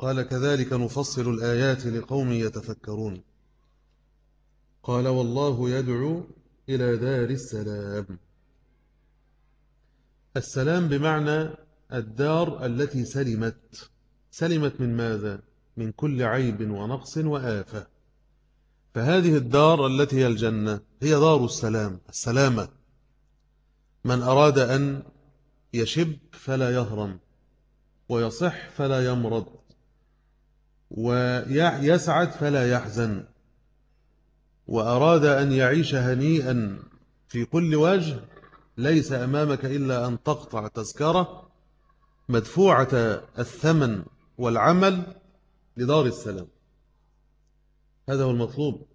قال كذلك نفصل الآيات لقوم يتفكرون. قال والله يدعو إلى دار السلام. السلام بمعنى الدار التي سلمت. سلمت من ماذا؟ من كل عيب ونقص وآفة. فهذه الدار التي هي الجنة هي دار السلام السلامة. من أراد أن يشب فلا يهرم ويصح فلا يمرض. ويسعد فلا يحزن. وأراد أن يعيش هنيئا في كل وجه ليس أمامك إلا أن تقطع تذكرة مدفوعة الثمن والعمل لدار السلام. هذا هو المطلوب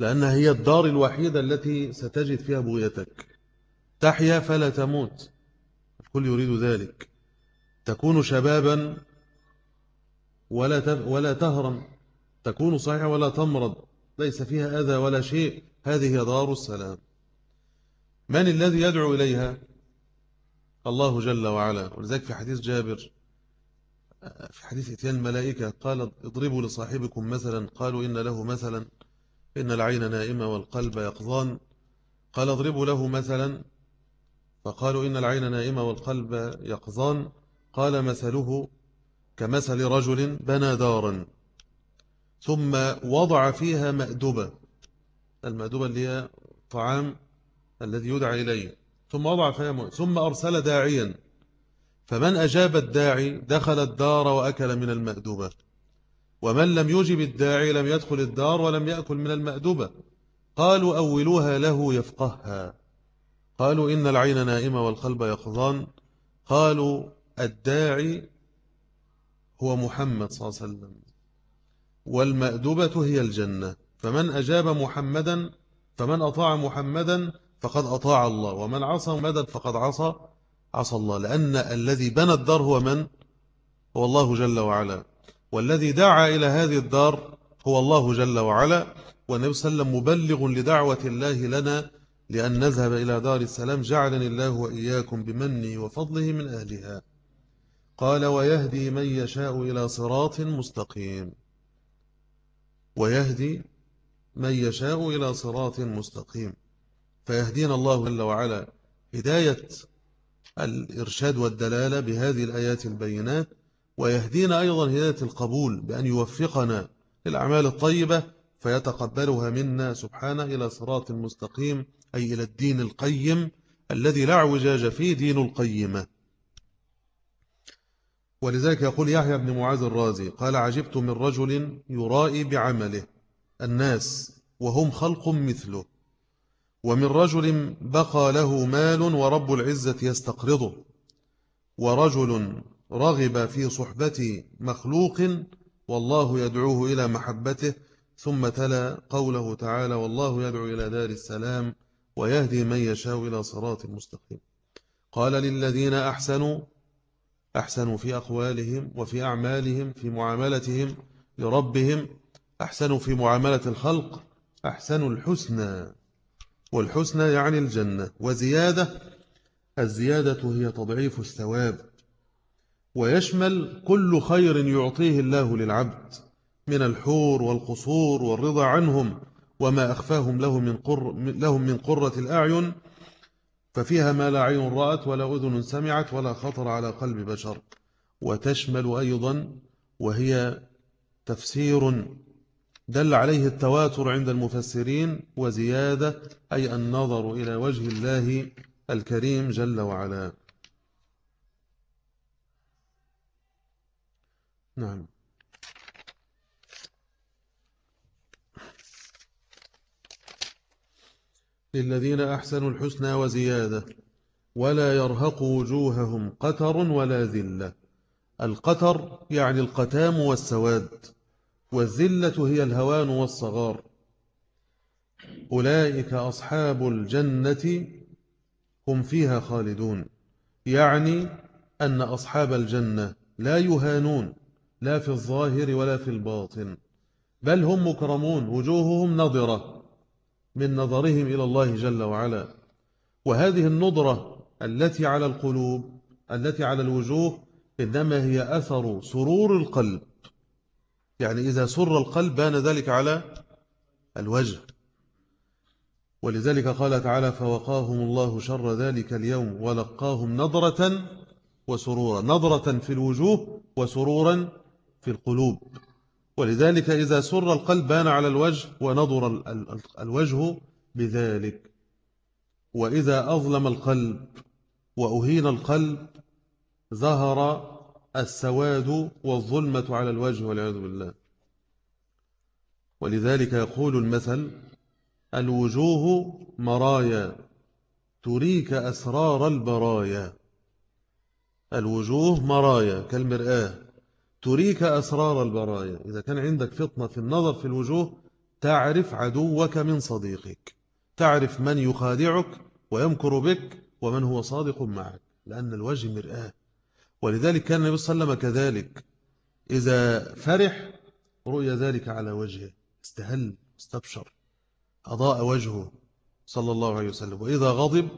لأنها هي الدار الوحيدة التي ستجد فيها بغيتك. تحيا فلا تموت الكل يريد ذلك. تكون شبابا ولا ولا تهرم. تكون صحيحة ولا تمرض. ليس فيها أذى ولا شيء. هذه دار السلام. من الذي يدعو إليها؟ الله جل وعلا. ولذلك في حديث جابر في حديث إتيان الملائكة قال اضربوا لصاحبكم مثلا. قالوا إن له مثلا. إن العين نائمة والقلب يقظان. قال اضربوا له مثلا. فقالوا إن العين نائمة والقلب يقظان. قال مثله. كمثل رجل بنى دارا ثم وضع فيها مأدبة المأدبة اللي هي طعام الذي يدعى إليه ثم وضع فيها ثم أرسل داعيا فمن أجاب الداعي دخل الدار وأكل من المأدبة ومن لم يجب الداعي لم يدخل الدار ولم يأكل من المأدبة قالوا أولوها له يفقهها قالوا إن العين نائمة والقلب يقظان قالوا الداعي هو محمد صلى الله عليه وسلم. والمأدبة هي الجنة. فمن أجاب محمدا فمن أطاع محمدا فقد أطاع الله. ومن عصى مدد فقد عصى عصى الله. لأن الذي بنى الدار هو من؟ هو الله جل وعلا. والذي دعا إلى هذه الدار هو الله جل وعلا. والنبي صلى الله عليه وسلم مبلغ لدعوة الله لنا لأن نذهب إلى دار السلام. جعلني الله وإياكم بمني وفضله من أهلها. قال ويهدي من يشاء إلى صراط مستقيم. ويهدي من يشاء إلى صراط مستقيم. فيهدينا الله جل وعلا. هداية الإرشاد والدلالة بهذه الآيات البينات ويهدينا أيضا هداية القبول بأن يوفقنا للأعمال الطيبة فيتقبلها منا سبحانه إلى صراط مستقيم أي إلى الدين القيم الذي لا اعوجاج فيه دين القيمة. ولذلك يقول يحيى بن معاذ الرازي قال عجبت من رجل يرائي بعمله الناس وهم خلق مثله ومن رجل بقى له مال ورب العزة يستقرضه ورجل رغب في صحبة مخلوق والله يدعوه إلى محبته ثم تلا قوله تعالى والله يدعو إلى دار السلام ويهدي من يشاء إلى صراط المستقيم قال للذين أحسنوا أحسنوا في أقوالهم وفي أعمالهم في معاملتهم لربهم. أحسنوا في معاملة الخلق أحسنوا الحسنى. والحسنى يعني الجنة. وزيادة الزيادة هي تضعيف الثواب. ويشمل كل خير يعطيه الله للعبد من الحور والقصور والرضا عنهم وما أخفاهم له من, قر لهم من قرة الأعين. ففيها ما لا عين رأت ولا أذن سمعت ولا خطر على قلب بشر. وتشمل أيضا وهي تفسير دل عليه التواتر عند المفسرين وزيادة أي النظر إلى وجه الله الكريم جل وعلا. نعم. للذين أحسنوا الحسنى وزيادة ولا يرهق وجوههم قتر ولا ذلة. القتر يعني القتام والسواد والذلة هي الهوان والصغار. أولئك أصحاب الجنة هم فيها خالدون يعني أن أصحاب الجنة لا يهانون لا في الظاهر ولا في الباطن بل هم مكرمون وجوههم نظرة من نظرهم إلى الله جل وعلا. وهذه النظرة التي على القلوب التي على الوجوه إنما هي أثر سرور القلب. يعني إذا سر القلب بان ذلك على الوجه. ولذلك قال تعالى فوقاهم الله شر ذلك اليوم ولقاهم نظرة وسرورا. نظرة في الوجوه وسرورا في القلوب. ولذلك إذا سر القلب بان على الوجه ونظر الوجه بذلك. وإذا أظلم القلب وأهين القلب ظهر السواد والظلمة على الوجه والعياذ بالله. ولذلك يقول المثل الوجوه مرايا تريك أسرار البرايا. الوجوه مرايا كالمرآة. تريك أسرار البرايا. إذا كان عندك فطنة في النظر في الوجوه تعرف عدوك من صديقك. تعرف من يخادعك ويمكر بك ومن هو صادق معك لأن الوجه مرآة. ولذلك كان النبي صلى الله عليه وسلم كذلك. إذا فرح رؤي ذلك على وجهه. استهل استبشر. أضاء وجهه صلى الله عليه وسلم. وإذا غضب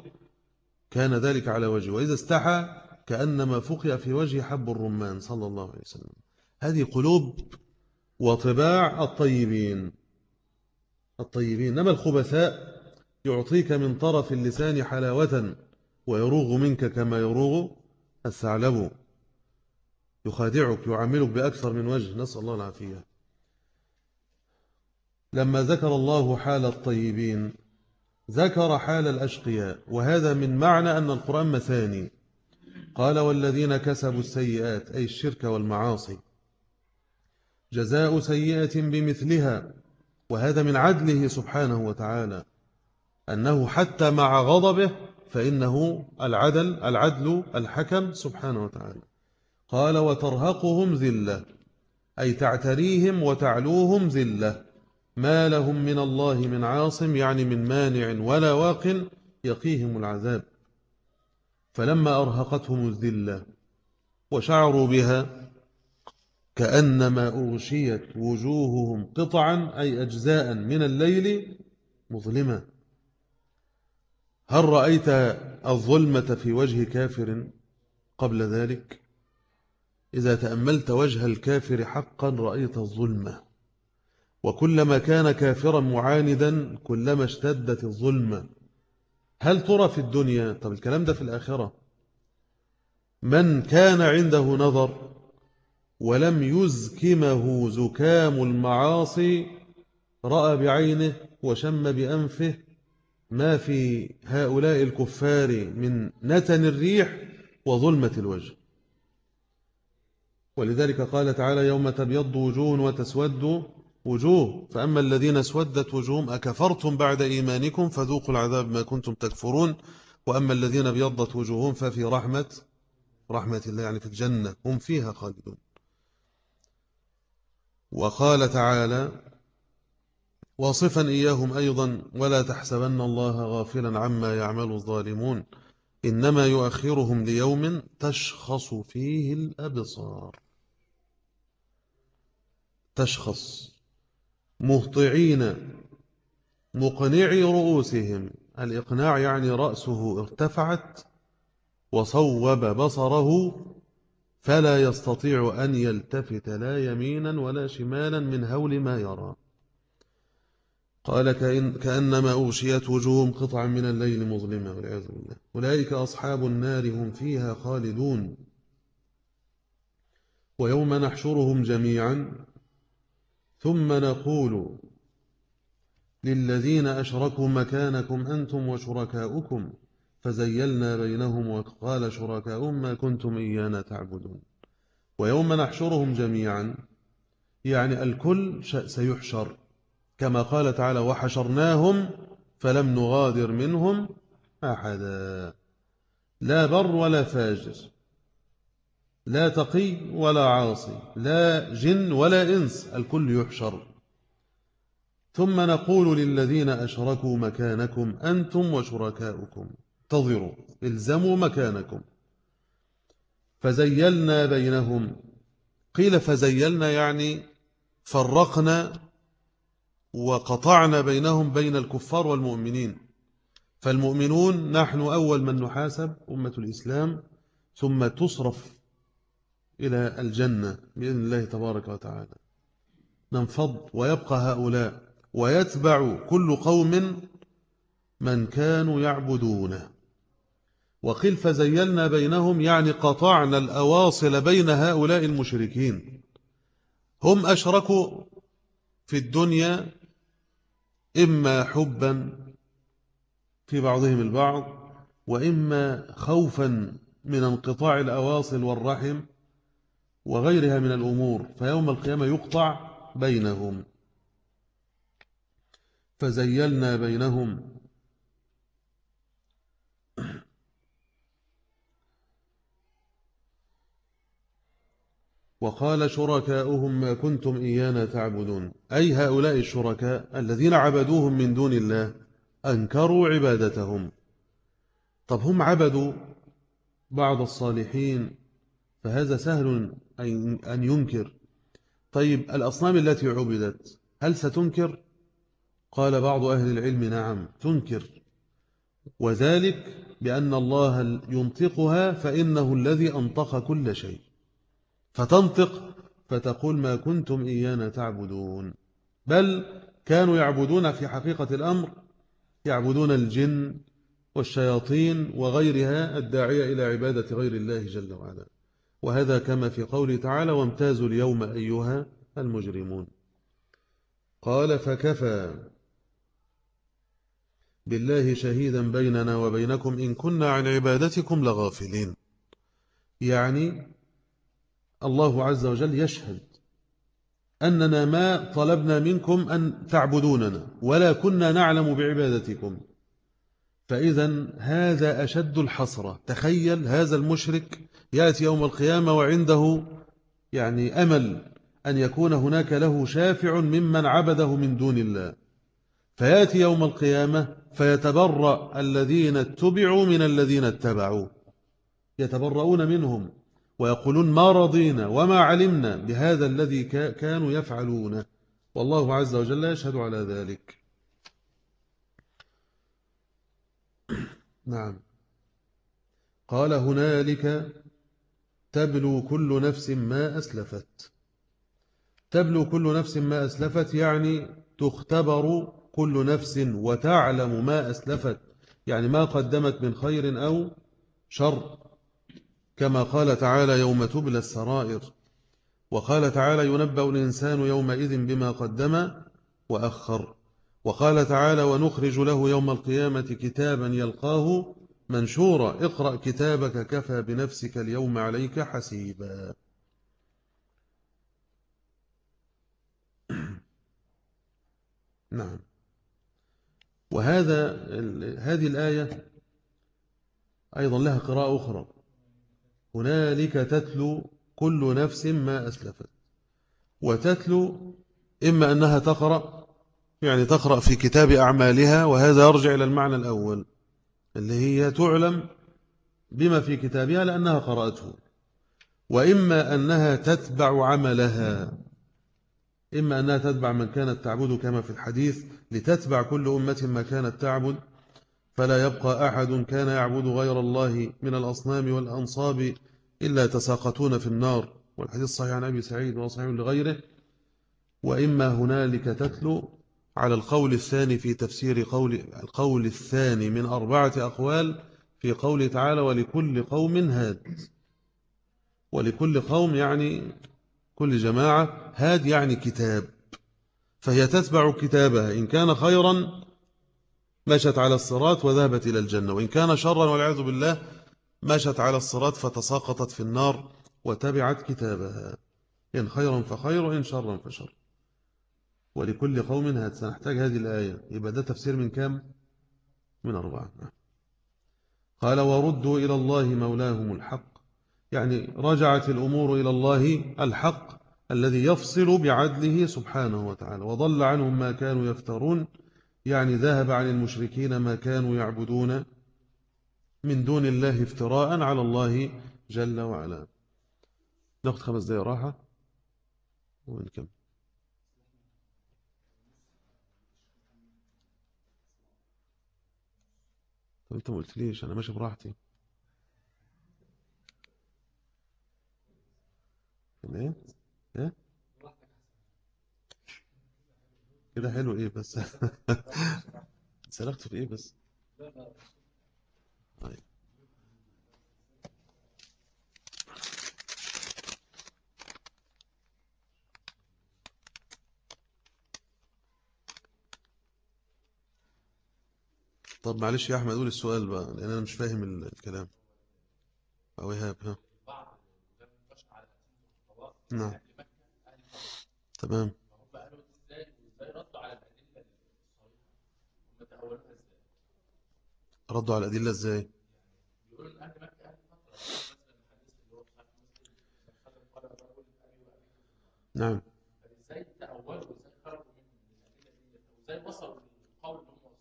كان ذلك على وجهه. وإذا استحى كأنما فقئ في وجه حب الرمان صلى الله عليه وسلم. هذه قلوب وطباع الطيبين. الطيبين إنما الخبثاء؟ يعطيك من طرف اللسان حلاوة ويروغ منك كما يروغ الثعلب. يخادعك يعاملك بأكثر من وجه نسأل الله العافية. لما ذكر الله حال الطيبين ذكر حال الأشقياء. وهذا من معنى أن القرآن مثاني. قال والذين كسبوا السيئات أي الشرك والمعاصي. جزاء سيئة بمثلها وهذا من عدله سبحانه وتعالى. أنه حتى مع غضبه فإنه العدل العدل الحكم سبحانه وتعالى. قال وترهقهم ذلة أي تعتريهم وتعلوهم ذلة. ما لهم من الله من عاصم يعني من مانع ولا واق يقيهم العذاب. فلما أرهقتهم الذلة وشعروا بها كأنما أغشيت وجوههم قطعا أي أجزاء من الليل مظلمة. هل رأيت الظلمة في وجه كافر قبل ذلك؟ إذا تأملت وجه الكافر حقا رأيت الظلمة. وكلما كان كافرا معاندا كلما اشتدت الظلمة. هل ترى في الدنيا طب الكلام ده في الآخرة من كان عنده نظر ولم يزكمه زكام المعاصي رأى بعينه وشم بأنفه ما في هؤلاء الكفار من نتن الريح وظلمة الوجه. ولذلك قال تعالى يوم تبيض وجوه وتسود وجوه. فأما الذين اسودت وجوههم أكفرتم بعد إيمانكم فذوقوا العذاب ما كنتم تكفرون. وأما الذين ابيضت وجوههم ففي رحمة رحمة الله يعني في الجنة هم فيها خالدون. وقال تعالى واصفا إياهم أيضا ولا تحسبن الله غافلا عما يعمل الظالمون. إنما يؤخرهم ليوم تشخص فيه الأبصار. تشخص. مهطعين مقنعي رؤوسهم. الإقناع يعني رأسه ارتفعت وصوب بصره فلا يستطيع أن يلتفت لا يمينا ولا شمالا من هول ما يرى. قال كأن كأنما أغشيت وجوههم قطعا من الليل مظلمة والعياذ بالله. أولئك أصحاب النار هم فيها خالدون. ويوم نحشرهم جميعا ثم نقول للذين أشركوا مكانكم أنتم وشركاؤكم فزيلنا بينهم وقال شركاؤهم ما كنتم إيانا تعبدون. ويوم نحشرهم جميعا يعني الكل سيحشر. كما قال تعالى وحشرناهم فلم نغادر منهم أحدا. لا بر ولا فاجر. لا تقي ولا عاصي لا جن ولا إنس الكل يحشر. ثم نقول للذين أشركوا مكانكم أنتم وشركاؤكم. انتظروا الزموا مكانكم. فزيلنا بينهم. قيل فزيلنا يعني فرقنا وقطعنا بينهم بين الكفار والمؤمنين. فالمؤمنون نحن أول من نحاسب أمة الإسلام ثم تصرف إلى الجنة بإذن الله تبارك وتعالى. ننفض ويبقى هؤلاء ويتبع كل قوم من كانوا يعبدونه. وقيل فزيلنا بينهم يعني قطعنا الأواصل بين هؤلاء المشركين. هم أشركوا في الدنيا إما حبا في بعضهم البعض وإما خوفا من انقطاع الأواصل والرحم وغيرها من الأمور فيوم القيامة يقطع بينهم. فزيلنا بينهم. وقال شركاؤهم ما كنتم إيانا تعبدون. أي هؤلاء الشركاء الذين عبدوهم من دون الله أنكروا عبادتهم. طب هم عبدوا بعض الصالحين فهذا سهل أن ينكر. طيب الأصنام التي عبدت هل ستنكر؟ قال بعض أهل العلم نعم تنكر. وذلك بأن الله ينطقها فإنه الذي أنطق كل شيء. فتنطق فتقول ما كنتم إيانا تعبدون. بل كانوا يعبدون في حقيقة الأمر يعبدون الجن والشياطين وغيرها الداعية إلى عبادة غير الله جل وعلا. وهذا كما في قوله تعالى وامتازوا اليوم أيها المجرمون قال فكفى بالله شهيدا بيننا وبينكم إن كنا عن عبادتكم لغافلين يعني الله عز وجل يشهد أننا ما طلبنا منكم أن تعبدوننا ولا كنا نعلم بعبادتكم. فإذا هذا أشد الحسرة. تخيل هذا المشرك يأتي يوم القيامة وعنده يعني أمل أن يكون هناك له شافع ممن عبده من دون الله. فيأتي يوم القيامة فيتبرأ الذين اتبعوا من الذين اتبعوا. يتبرؤون منهم ويقولون ما رضينا وما علمنا بهذا الذي كانوا يفعلون. والله عز وجل يشهد على ذلك. نعم. قال هنالك تبلو كل نفس ما أسلفت. تبلو كل نفس ما أسلفت يعني تختبر كل نفس وتعلم ما أسلفت. يعني ما قدمت من خير أو شر. كما قال تعالى يوم تبلى السرائر. وقال تعالى ينبأ الإنسان يومئذ بما قدم وأخر. وقال تعالى ونخرج له يوم القيامة كتابا يلقاه منشورا اقرأ كتابك كفى بنفسك اليوم عليك حسيبا. نعم. وهذا هذه الآية أيضا لها قراءة أخرى. هنالك تتلو كل نفس ما أسلفت. وتتلو إما أنها تقرأ يعني تقرأ في كتاب أعمالها وهذا يرجع إلى المعنى الأول. اللي هي تعلم بما في كتابها لأنها قرأته. وإما أنها تتبع عملها. إما أنها تتبع من كانت تعبد كما في الحديث لتتبع كل أمة ما كانت تعبد. فلا يبقى أحد كان يعبد غير الله من الأصنام والأنصاب إلا تساقطون في النار. والحديث صحيح عن أبي سعيد وصحيح لغيره. وإما هنالك تتلو على القول الثاني في تفسير قول القول الثاني من أربعة أقوال في قول تعالى ولكل قوم هاد. ولكل قوم يعني كل جماعة هاد يعني كتاب. فهي تتبع كتابها. إن كان خيرا مشت على الصراط وذهبت إلى الجنة. وإن كان شرا والعياذ بالله مشت على الصراط فتساقطت في النار وتبعت كتابها. إن خيرا فخير وإن شرا فشر. ولكل قوم سنحتاج هذه الآية. يبقى ده تفسير من كم؟ من أربعة. قال وردوا إلى الله مولاهم الحق. يعني رجعت الأمور إلى الله الحق الذي يفصل بعدله سبحانه وتعالى. وضل عنهم ما كانوا يفترون. يعني ذهب عن المشركين ما كانوا يعبدون من دون الله افتراء على الله جل وعلا. ناخذ خمس دقائق راحة ونكمل. انت ما قلتليش أنا ماشي براحتي. إيه؟ إيه؟ كده حلو إيه بس؟ سرقت في إيه بس؟ طب معلش يا أحمد قول السؤال بقى لأن أنا مش فاهم الكلام. أو إيهاب ها. نعم. تمام. ردوا على الأدلة إزاي؟ نعم. إزاي تأولوا إزاي خرجوا من إزاي وصلوا للقول اللي هم وصلوا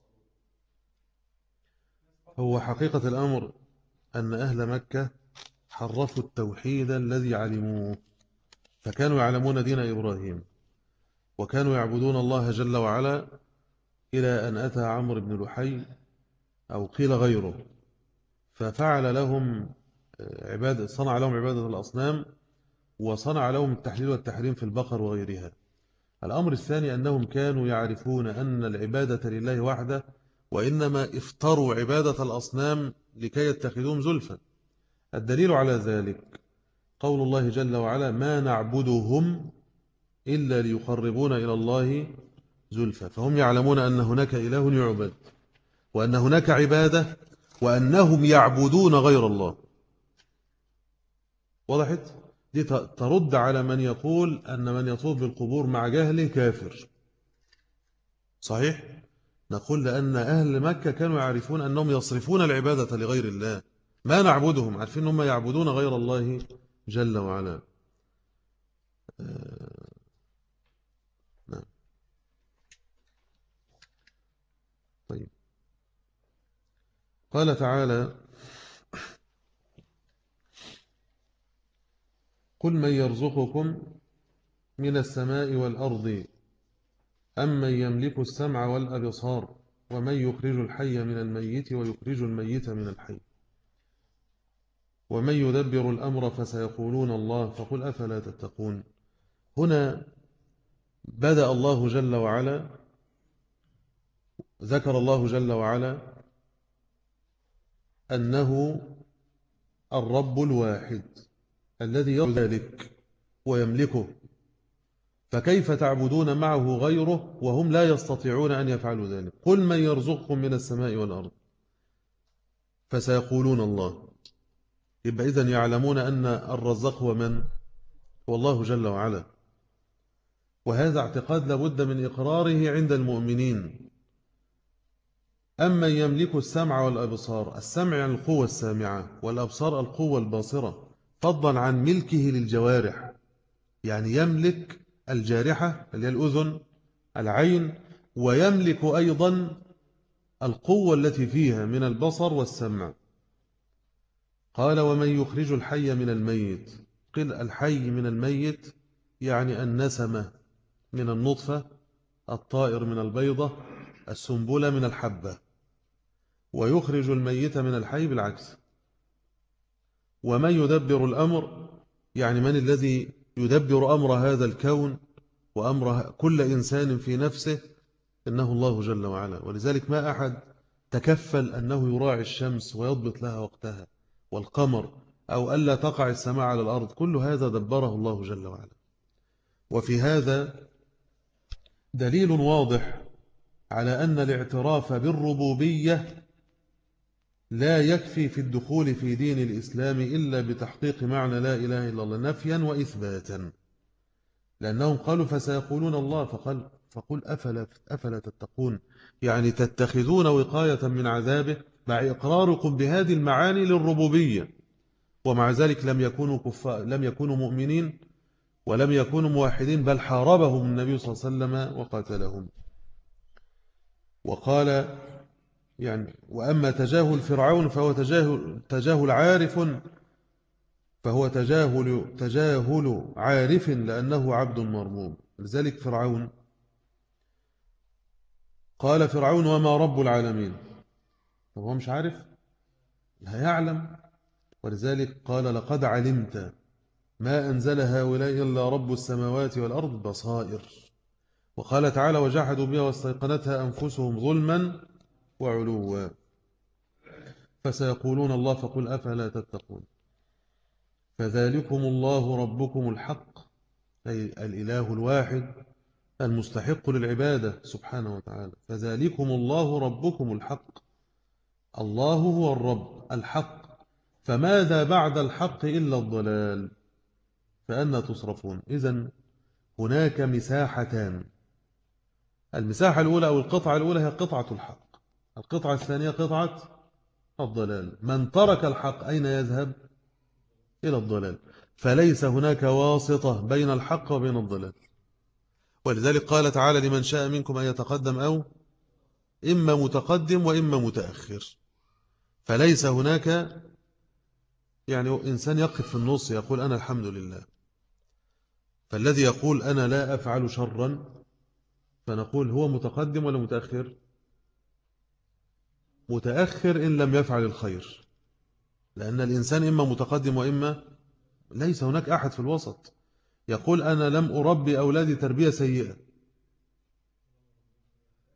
هو حقيقة الأمر أن أهل مكة حرفوا التوحيد الذي علموه فكانوا يعلمون دين إبراهيم وكانوا يعبدون الله جل وعلا إلى أن أتى عمرو بن لحي أو قيل غيره. ففعل لهم آه، عبادة صنع لهم عبادة الأصنام وصنع لهم التحليل والتحريم في البقر وغيرها. الأمر الثاني أنهم كانوا يعرفون أن العبادة لله وحده وإنما افتروا عبادة الأصنام لكي يتخذوهم زلفا الدليل على ذلك قول الله جل وعلا ما نعبدهم إلا ليقربون إلى الله زلفا فهم يعلمون أن هناك إله يعبد وأن هناك عبادة وأنهم يعبدون غير الله. وضحت دي ترد على من يقول أن من يطوف بالقبور مع جهله كافر. صحيح؟ نقول لأن أهل مكة كانوا يعرفون أنهم يصرفون العبادة لغير الله. ما نعبدهم؟ عارفين أنهم يعبدون غير الله جل وعلا. آه، نعم. طيب. قال تعالى قل من يرزقكم من السماء والأرض أم من يملك السمع والأبصار ومن يخرج الحي من الميت ويخرج الميت من الحي ومن يدبر الأمر فسيقولون الله فقل أفلا تتقون هنا بدأ الله جل وعلا ذكر الله جل وعلا أنه الرب الواحد الذي يرى ذلك ويملكه فكيف تعبدون معه غيره وهم لا يستطيعون أن يفعلوا ذلك؟ قل من يرزقكم من السماء والأرض. فسيقولون الله. يبقى إذن يعلمون أن الرزاق هو من؟ هو الله جل وعلا. وهذا اعتقاد لابد من إقراره عند المؤمنين. أما يملك السمع والأبصار؟ السمع يعني القوة السامعة والأبصار القوة الباصرة فضلا عن ملكه للجوارح. يعني يملك الجارحة اللي هي الأذن العين ويملك أيضا القوة التي فيها من البصر والسمع. قال ومن يخرج الحي من الميت قل الحي من الميت يعني النسمة من النطفة الطائر من البيضة السنبلة من الحبة. ويخرج الميت من الحي بالعكس. ومن يدبر الأمر يعني من الذي يدبر أمر هذا الكون وأمر كل إنسان في نفسه إنه الله جل وعلا. ولذلك ما أحد تكفل أنه يراعي الشمس ويضبط لها وقتها والقمر أو ألا تقع السماء على الأرض. كل هذا دبره الله جل وعلا. وفي هذا دليل واضح على أن الاعتراف بالربوبية لا يكفي في الدخول في دين الإسلام إلا بتحقيق معنى لا إله إلا الله نفيا وإثباتا. لأنهم قالوا فسيقولون الله فقال فقل أفلا, أفلا تتقون؟ يعني تتخذون وقاية من عذابه مع إقراركم بهذه المعاني للربوبية. ومع ذلك لم يكونوا, كفاء لم يكونوا مؤمنين ولم يكونوا موحدين بل حاربهم النبي صلى الله عليه وسلم وقاتلهم. وقال يعني وأما تجاهل فرعون فهو تجاهل, تجاهل عارف فهو تجاهل, تجاهل عارف لأنه عبد مرموم. لذلك فرعون قال فرعون وما رب العالمين. هو مش عارف؟ لا يعلم. ولذلك قال لقد علمت ما أنزل هؤلاء إلا رب السماوات والأرض بصائر. وقال تعالى وجحدوا بها واستيقنتها أنفسهم ظلما وعلوا فسيقولون الله فقل أفلا تتقون. فذلكم الله ربكم الحق أي الإله الواحد المستحق للعبادة سبحانه وتعالى. فذلكم الله ربكم الحق. الله هو الرب الحق. فماذا بعد الحق إلا الضلال؟ فأنا تصرفون. إذن هناك مساحتان. المساحة الأولى أو القطعة الأولى هي قطعة الحق. القطعة الثانية قطعة الضلال. من ترك الحق أين يذهب؟ إلى الضلال. فليس هناك واسطة بين الحق وبين الضلال. ولذلك قال تعالى لمن شاء منكم أن يتقدم أو إما متقدم وإما متأخر. فليس هناك يعني إنسان يقف في النص يقول أنا الحمد لله. فالذي يقول أنا لا أفعل شرا فنقول هو متقدم ولا متأخر؟ متأخر إن لم يفعل الخير. لأن الإنسان إما متقدم وإما ليس هناك أحد في الوسط. يقول أنا لم أربي أولادي تربية سيئة.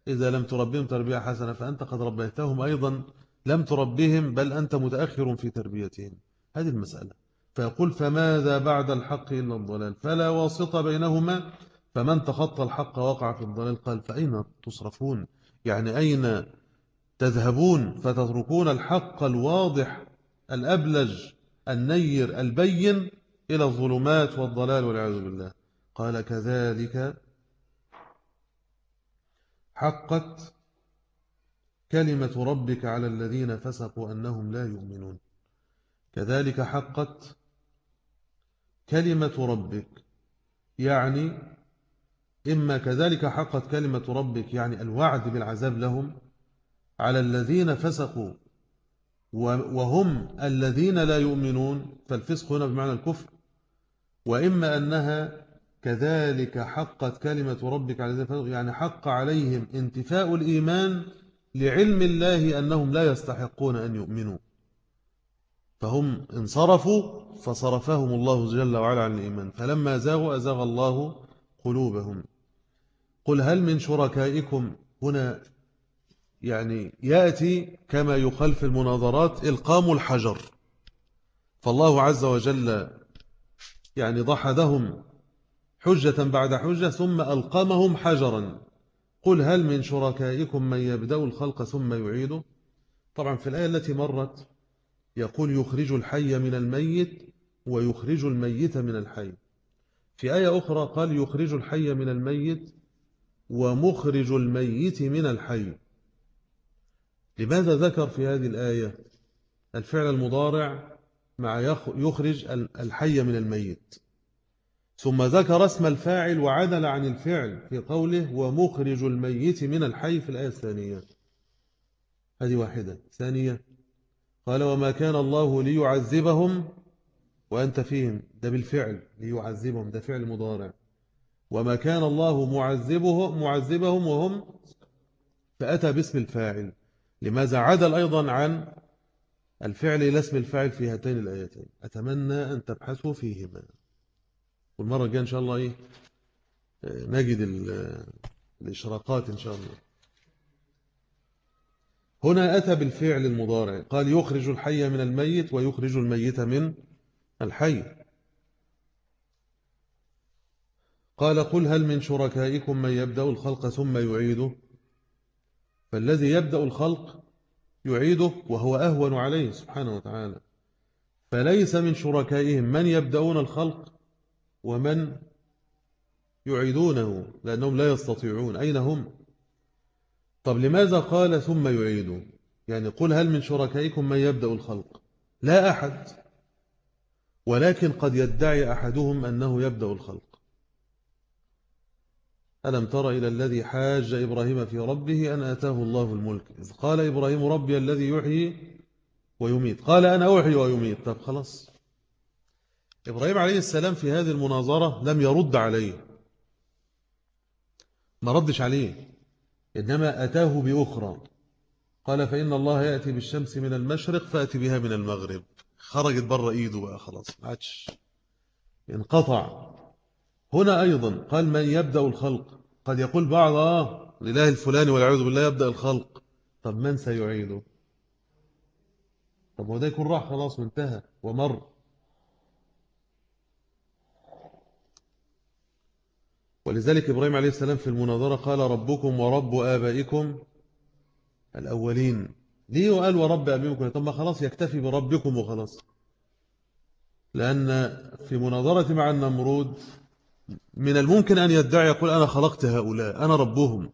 إذا لم تربيهم تربية حسنة فأنت قد ربيتهم أيضا لم تربيهم بل أنت متأخر في تربيتهم. هذه المسألة. فيقول فماذا بعد الحق إلا الضلال؟ فلا واسطة بينهما. فمن تخطى الحق وقع في الضلال قال فأين تصرفون؟ يعني أين تذهبون فتتركون الحق الواضح الأبلج النير البين إلى الظلمات والضلال والعياذ بالله. قال كذلك حقت كلمة ربك على الذين فسقوا أنهم لا يؤمنون. كذلك حقت كلمة ربك يعني إما كذلك حقت كلمة ربك يعني الوعد بالعذاب لهم على الذين فسقوا. وهم الذين لا يؤمنون فالفسق هنا بمعنى الكفر. وإما أنها كذلك حقت كلمة ربك على ذلك يعني حق عليهم انتفاء الإيمان لعلم الله أنهم لا يستحقون أن يؤمنوا. فهم انصرفوا فصرفهم الله جل وعلا عن الإيمان. فلما زاغوا أزاغ الله قلوبهم. قل هل من شركائكم هنا يعني يأتي كما يقال في المناظرات إلقام الحجر. فالله عز وجل يعني ضحدهم حجة بعد حجة ثم ألقمهم حجرا. قل هل من شركائكم من يبدأ الخلق ثم يعيده؟ طبعا في الآية التي مرت يقول يخرج الحي من الميت ويخرج الميت من الحي. في آية أخرى قال يخرج الحي من الميت ومخرج الميت من الحي. لماذا ذكر في هذه الآية الفعل المضارع مع يخرج الحي من الميت؟ ثم ذكر اسم الفاعل وعدل عن الفعل في قوله ومخرج الميت من الحي في الآية الثانية. هذه واحدة. ثانية قال وما كان الله ليعذبهم وأنت فيهم. ده بالفعل ليعذبهم. ده فعل مضارع. وما كان الله معذبهم, معذبهم وهم فأتى باسم الفاعل. لماذا عدل أيضا عن الفعل إلى اسم الفاعل في هاتين الآيتين؟ أتمنى أن تبحثوا فيهما. والمرة الجاية إن شاء الله إيه؟ نجد الإشراقات إن شاء الله. هنا أتى بالفعل المضارع. قال يخرج الحي من الميت ويخرج الميت من الحي. قال قل هل من شركائكم من يبدأ الخلق ثم يعيده؟ فالذي يبدأ الخلق يعيده وهو أهون عليه سبحانه وتعالى. فليس من شركائهم من يبدأون الخلق ومن يعيدونه لأنهم لا يستطيعون. أين هم؟ طب لماذا قال ثم يعيدوا؟ يعني قل هل من شركائكم من يبدأ الخلق؟ لا أحد. ولكن قد يدعي أحدهم أنه يبدأ الخلق. ألم تر إلى الذي حاج إبراهيم في ربه أن أتاه الله الملك؟ إذ قال إبراهيم ربي الذي يحيي ويميت. قال أنا أحيي ويميت. طب خلاص. إبراهيم عليه السلام في هذه المناظرة لم يرد عليه. ما ردش عليه. إنما أتاه بأخرى. قال فإن الله يأتي بالشمس من المشرق فأتي بها من المغرب. خرجت بره إيده بقى خلاص. ما عادش. انقطع. هنا أيضا قال من يبدأ الخلق؟ قد يقول بعض آه الإله الفلاني والعياذ بالله يبدأ الخلق. طب من سيعيده؟ طب هو ده يكون راح خلاص وانتهى ومر. ولذلك إبراهيم عليه السلام في المناظرة قال ربكم ورب آبائكم الأولين. ليه؟ وقال ورب أبيكم طب ما خلاص يكتفي بربكم وخلاص. لأن في مناظرة مع النمرود من الممكن أن يدعي يقول أنا خلقت هؤلاء أنا ربهم.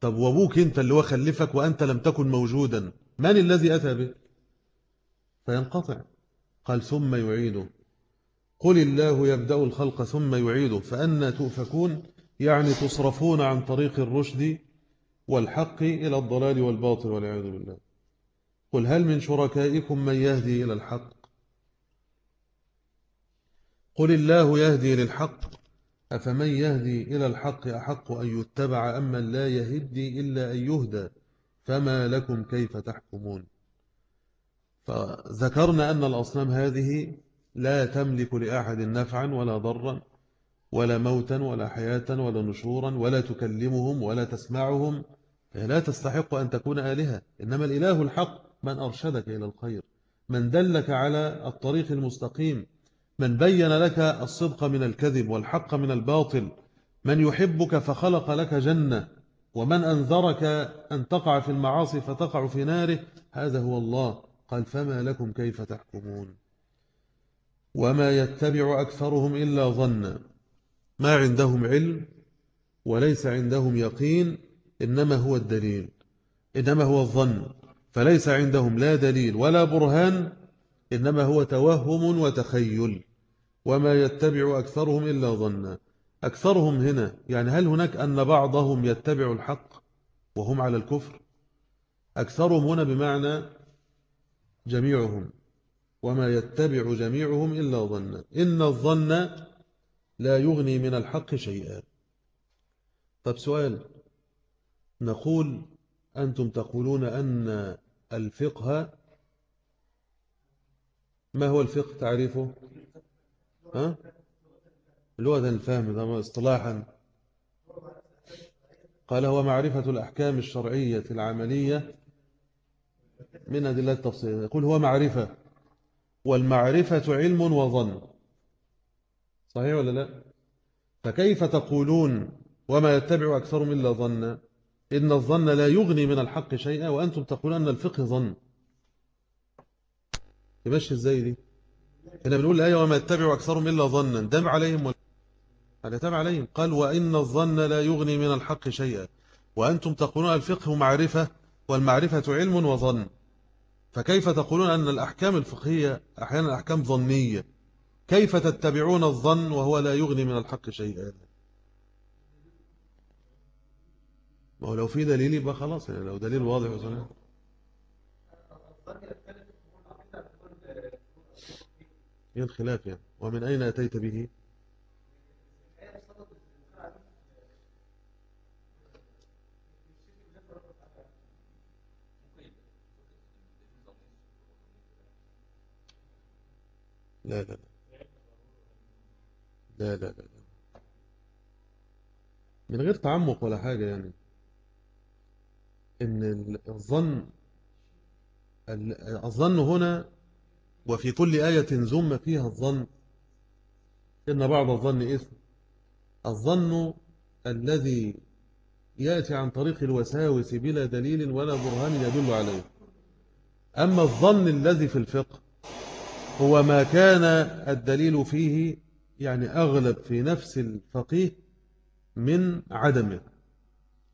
طب وأبوك أنت اللي هو خلفك وأنت لم تكن موجودا من الذي أتى به؟ فينقطع. قال ثم يعيده. قل الله يبدأ الخلق ثم يعيده. فأنا تؤفكون يعني تصرفون عن طريق الرشد والحق إلى الضلال والباطل والعياذ بالله. قل هل من شركائكم من يهدي إلى الحق؟ قل الله يهدي للحق. أفمن يهدي إلى الحق أحق أن يتبع أما لا يهدي إلا أن يهدى؟ فما لكم كيف تحكمون؟ فذكرنا أن الأصنام هذه لا تملك لأحد نفعا ولا ضرا ولا موتا ولا حياة ولا نشورا ولا تكلمهم ولا تسمعهم. لا تستحق أن تكون آلهة. إنما الإله الحق من أرشدك إلى الخير من دلك على الطريق المستقيم. من بين لك الصدق من الكذب والحق من الباطل. من يحبك فخلق لك جنة ومن أنذرك أن تقع في المعاصي فتقع في ناره. هذا هو الله. قال فما لكم كيف تحكمون؟ وما يتبع أكثرهم إلا ظنا ما عندهم علم وليس عندهم يقين إنما هو الدليل. إنما هو الظن. فليس عندهم لا دليل ولا برهان إنما هو توهم وتخيل. وما يتبع أكثرهم إلا ظنا أكثرهم هنا يعني هل هناك أن بعضهم يتبع الحق وهم على الكفر؟ أكثرهم هنا بمعنى جميعهم. وما يتبع جميعهم إلا ظنا إن الظن لا يغني من الحق شيئا. طب سؤال. نقول أنتم تقولون أن الفقه ما هو الفقه تعريفه؟ ها؟ لغة الفهم اصطلاحا. قال هو معرفة الأحكام الشرعية العملية من أدلة التفصيل. يقول هو معرفة. والمعرفة علم وظن. صحيح ولا لا؟ فكيف تقولون وما يتبع أكثر من لا ظن؟ إن الظن لا يغني من الحق شيئا وأنتم تقولون أن الفقه ظن. يمشي إزاي دي هنا بنقول الآية وما يتبع أكثرهم إلا ظنا. دم عليهم هل يتبع عليهم. قال وإن الظن لا يغني من الحق شيئا. وأنتم تقولون الفقه معرفة والمعرفة علم وظن. فكيف تقولون أن الأحكام الفقهية أحيانا أحكام ظنية؟ كيف تتبعون الظن وهو لا يغني من الحق شيئا؟ ما هو لو في دليل يبقى خلاص يعني. لو دليل واضح وصنع هي الخلاف يعني؟ ومن أين أتيت به؟ لا لا لا. لا لا لا من غير تعمق ولا حاجة يعني. إن الظن الظن هنا وفي كل آية زم فيها الظن. إن بعض الظن إثم. الظن الذي يأتي عن طريق الوساوس بلا دليل ولا برهان يدل عليه. أما الظن الذي في الفقه هو ما كان الدليل فيه يعني أغلب في نفس الفقيه من عدمه.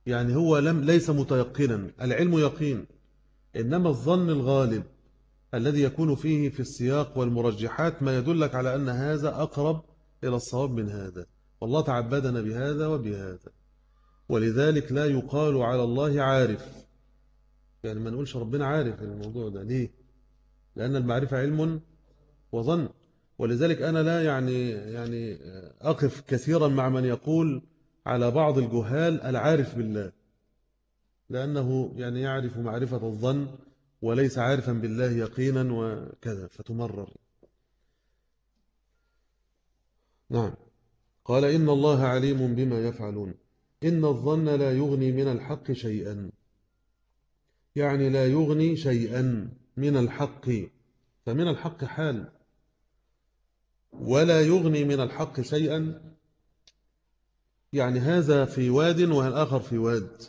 يعني هو لم ليس متيقنا. العلم يقين. إنما الظن الغالب الذي يكون فيه في السياق والمرجحات ما يدلك على أن هذا أقرب إلى الصواب من هذا. والله تعبدنا بهذا وبهذا. ولذلك لا يقال على الله عارف. يعني ما نقولش ربنا عارف الموضوع ده. ليه؟ لأن المعرفة علم وظن. ولذلك أنا لا يعني يعني أقف كثيرا مع من يقول على بعض الجهال العارف بالله. لأنه يعني يعرف معرفة الظن وليس عارفا بالله يقينا وكذا فتمرر. نعم. قال إن الله عليم بما يفعلون. إن الظن لا يغني من الحق شيئا. يعني لا يغني شيئا من الحق فمن الحق حال. ولا يغني من الحق شيئا. يعني هذا في واد والآخر في واد.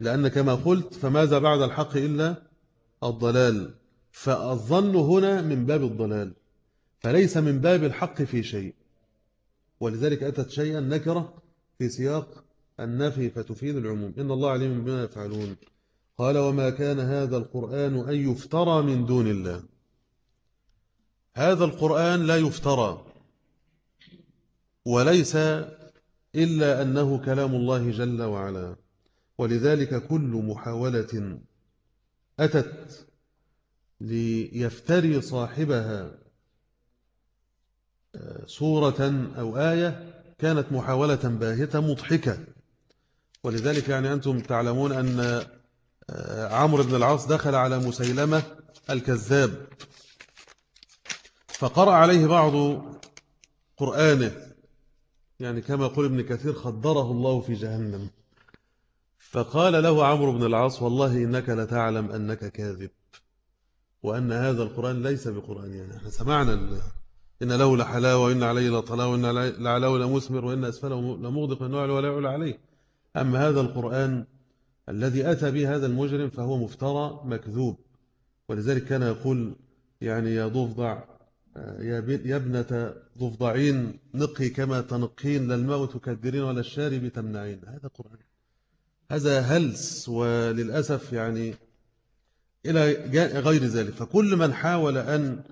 لأن كما قلت فماذا بعد الحق إلا الضلال. فالظن هنا من باب الضلال فليس من باب الحق في شيء. ولذلك أتت شيئا نكرة في سياق النفي فتفيد العموم. إن الله عليم بما يفعلون. قال وما كان هذا القرآن أن يفترى من دون الله. هذا القرآن لا يفترى وليس إلا أنه كلام الله جل وعلا. ولذلك كل محاولة أتت ليفتري صاحبها صورة أو آية كانت محاولة باهتة مضحكة. ولذلك يعني أنتم تعلمون أن عمرو بن العاص دخل على مسيلمة الكذاب فقرأ عليه بعض قرآنه يعني كما يقول ابن كثير خدره الله في جهنم. فقال له عمرو بن العاص والله إنك لتعلم أنك كاذب وأن هذا القرآن ليس بقرآن. يعني إحنا سمعنا إن له لحلاوة وإن عليه لطلاوة وإن لعلاوة لمثمر وإن أسفله لمغدق وإن ولا يعلى عليه. أما هذا القرآن الذي أتى به هذا المجرم فهو مفترى مكذوب. ولذلك كان يقول يعني يا ضفدع يا ابنة ضفدعين نقي كما تنقين لا الماء تكدرين ولا الشارب تمنعين. هذا قرآن هذا هلس وللأسف يعني إلى غير ذلك. فكل من حاول أن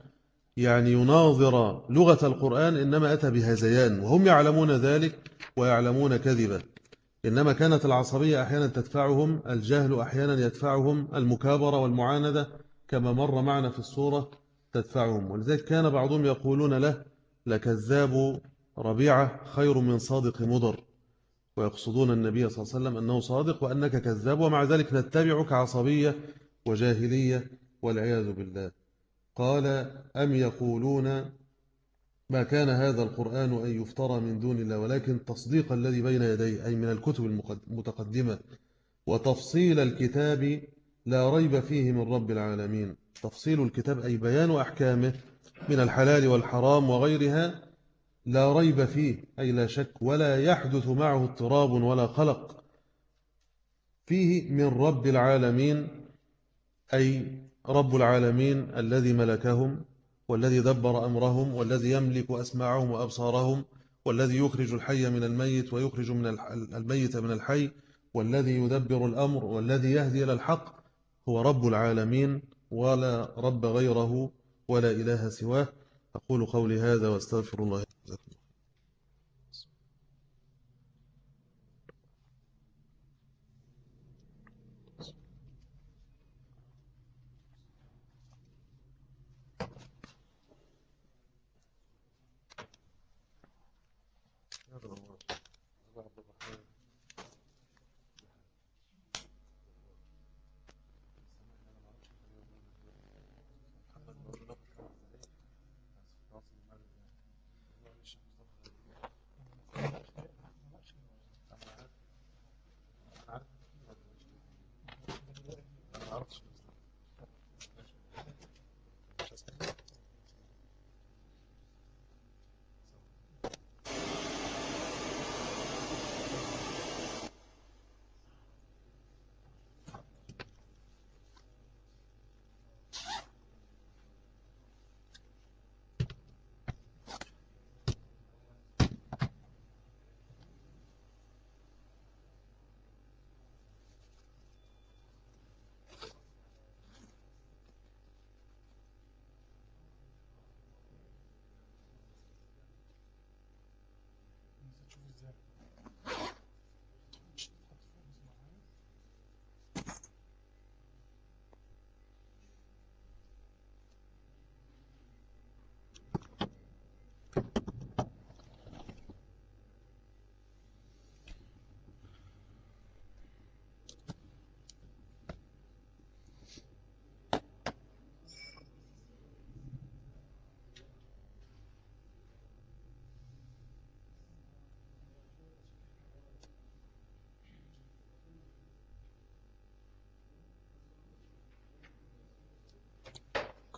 يعني يناظر لغة القرآن إنما أتى بهذيان وهم يعلمون ذلك ويعلمون كذبا. إنما كانت العصبية أحيانا تدفعهم الجهل أحيانا يدفعهم المكابرة والمعاندة كما مر معنا في الصورة تدفعهم. ولذلك كان بعضهم يقولون له لكذاب ربيعة خير من صادق مضر. ويقصدون النبي صلى الله عليه وسلم أنه صادق وأنك كذاب ومع ذلك نتبعك عصبية وجاهلية والعياذ بالله. قال أم يقولون ما كان هذا القرآن أن يفترى من دون الله ولكن تصديق الذي بين يديه أي من الكتب المتقدمة وتفصيل الكتاب لا ريب فيه من رب العالمين. تفصيل الكتاب أي بيان أحكامه من الحلال والحرام وغيرها لا ريب فيه أي لا شك ولا يحدث معه اضطراب ولا قلق. فيه من رب العالمين أي رب العالمين الذي ملكهم والذي دبر أمرهم والذي يملك أسماعهم وأبصارهم والذي يخرج الحي من الميت ويخرج من الميت من الحي والذي يدبر الأمر والذي يهدي إلى الحق هو رب العالمين ولا رب غيره ولا إله سواه. أقول قولي هذا وأستغفر الله.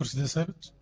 por de Sabbath.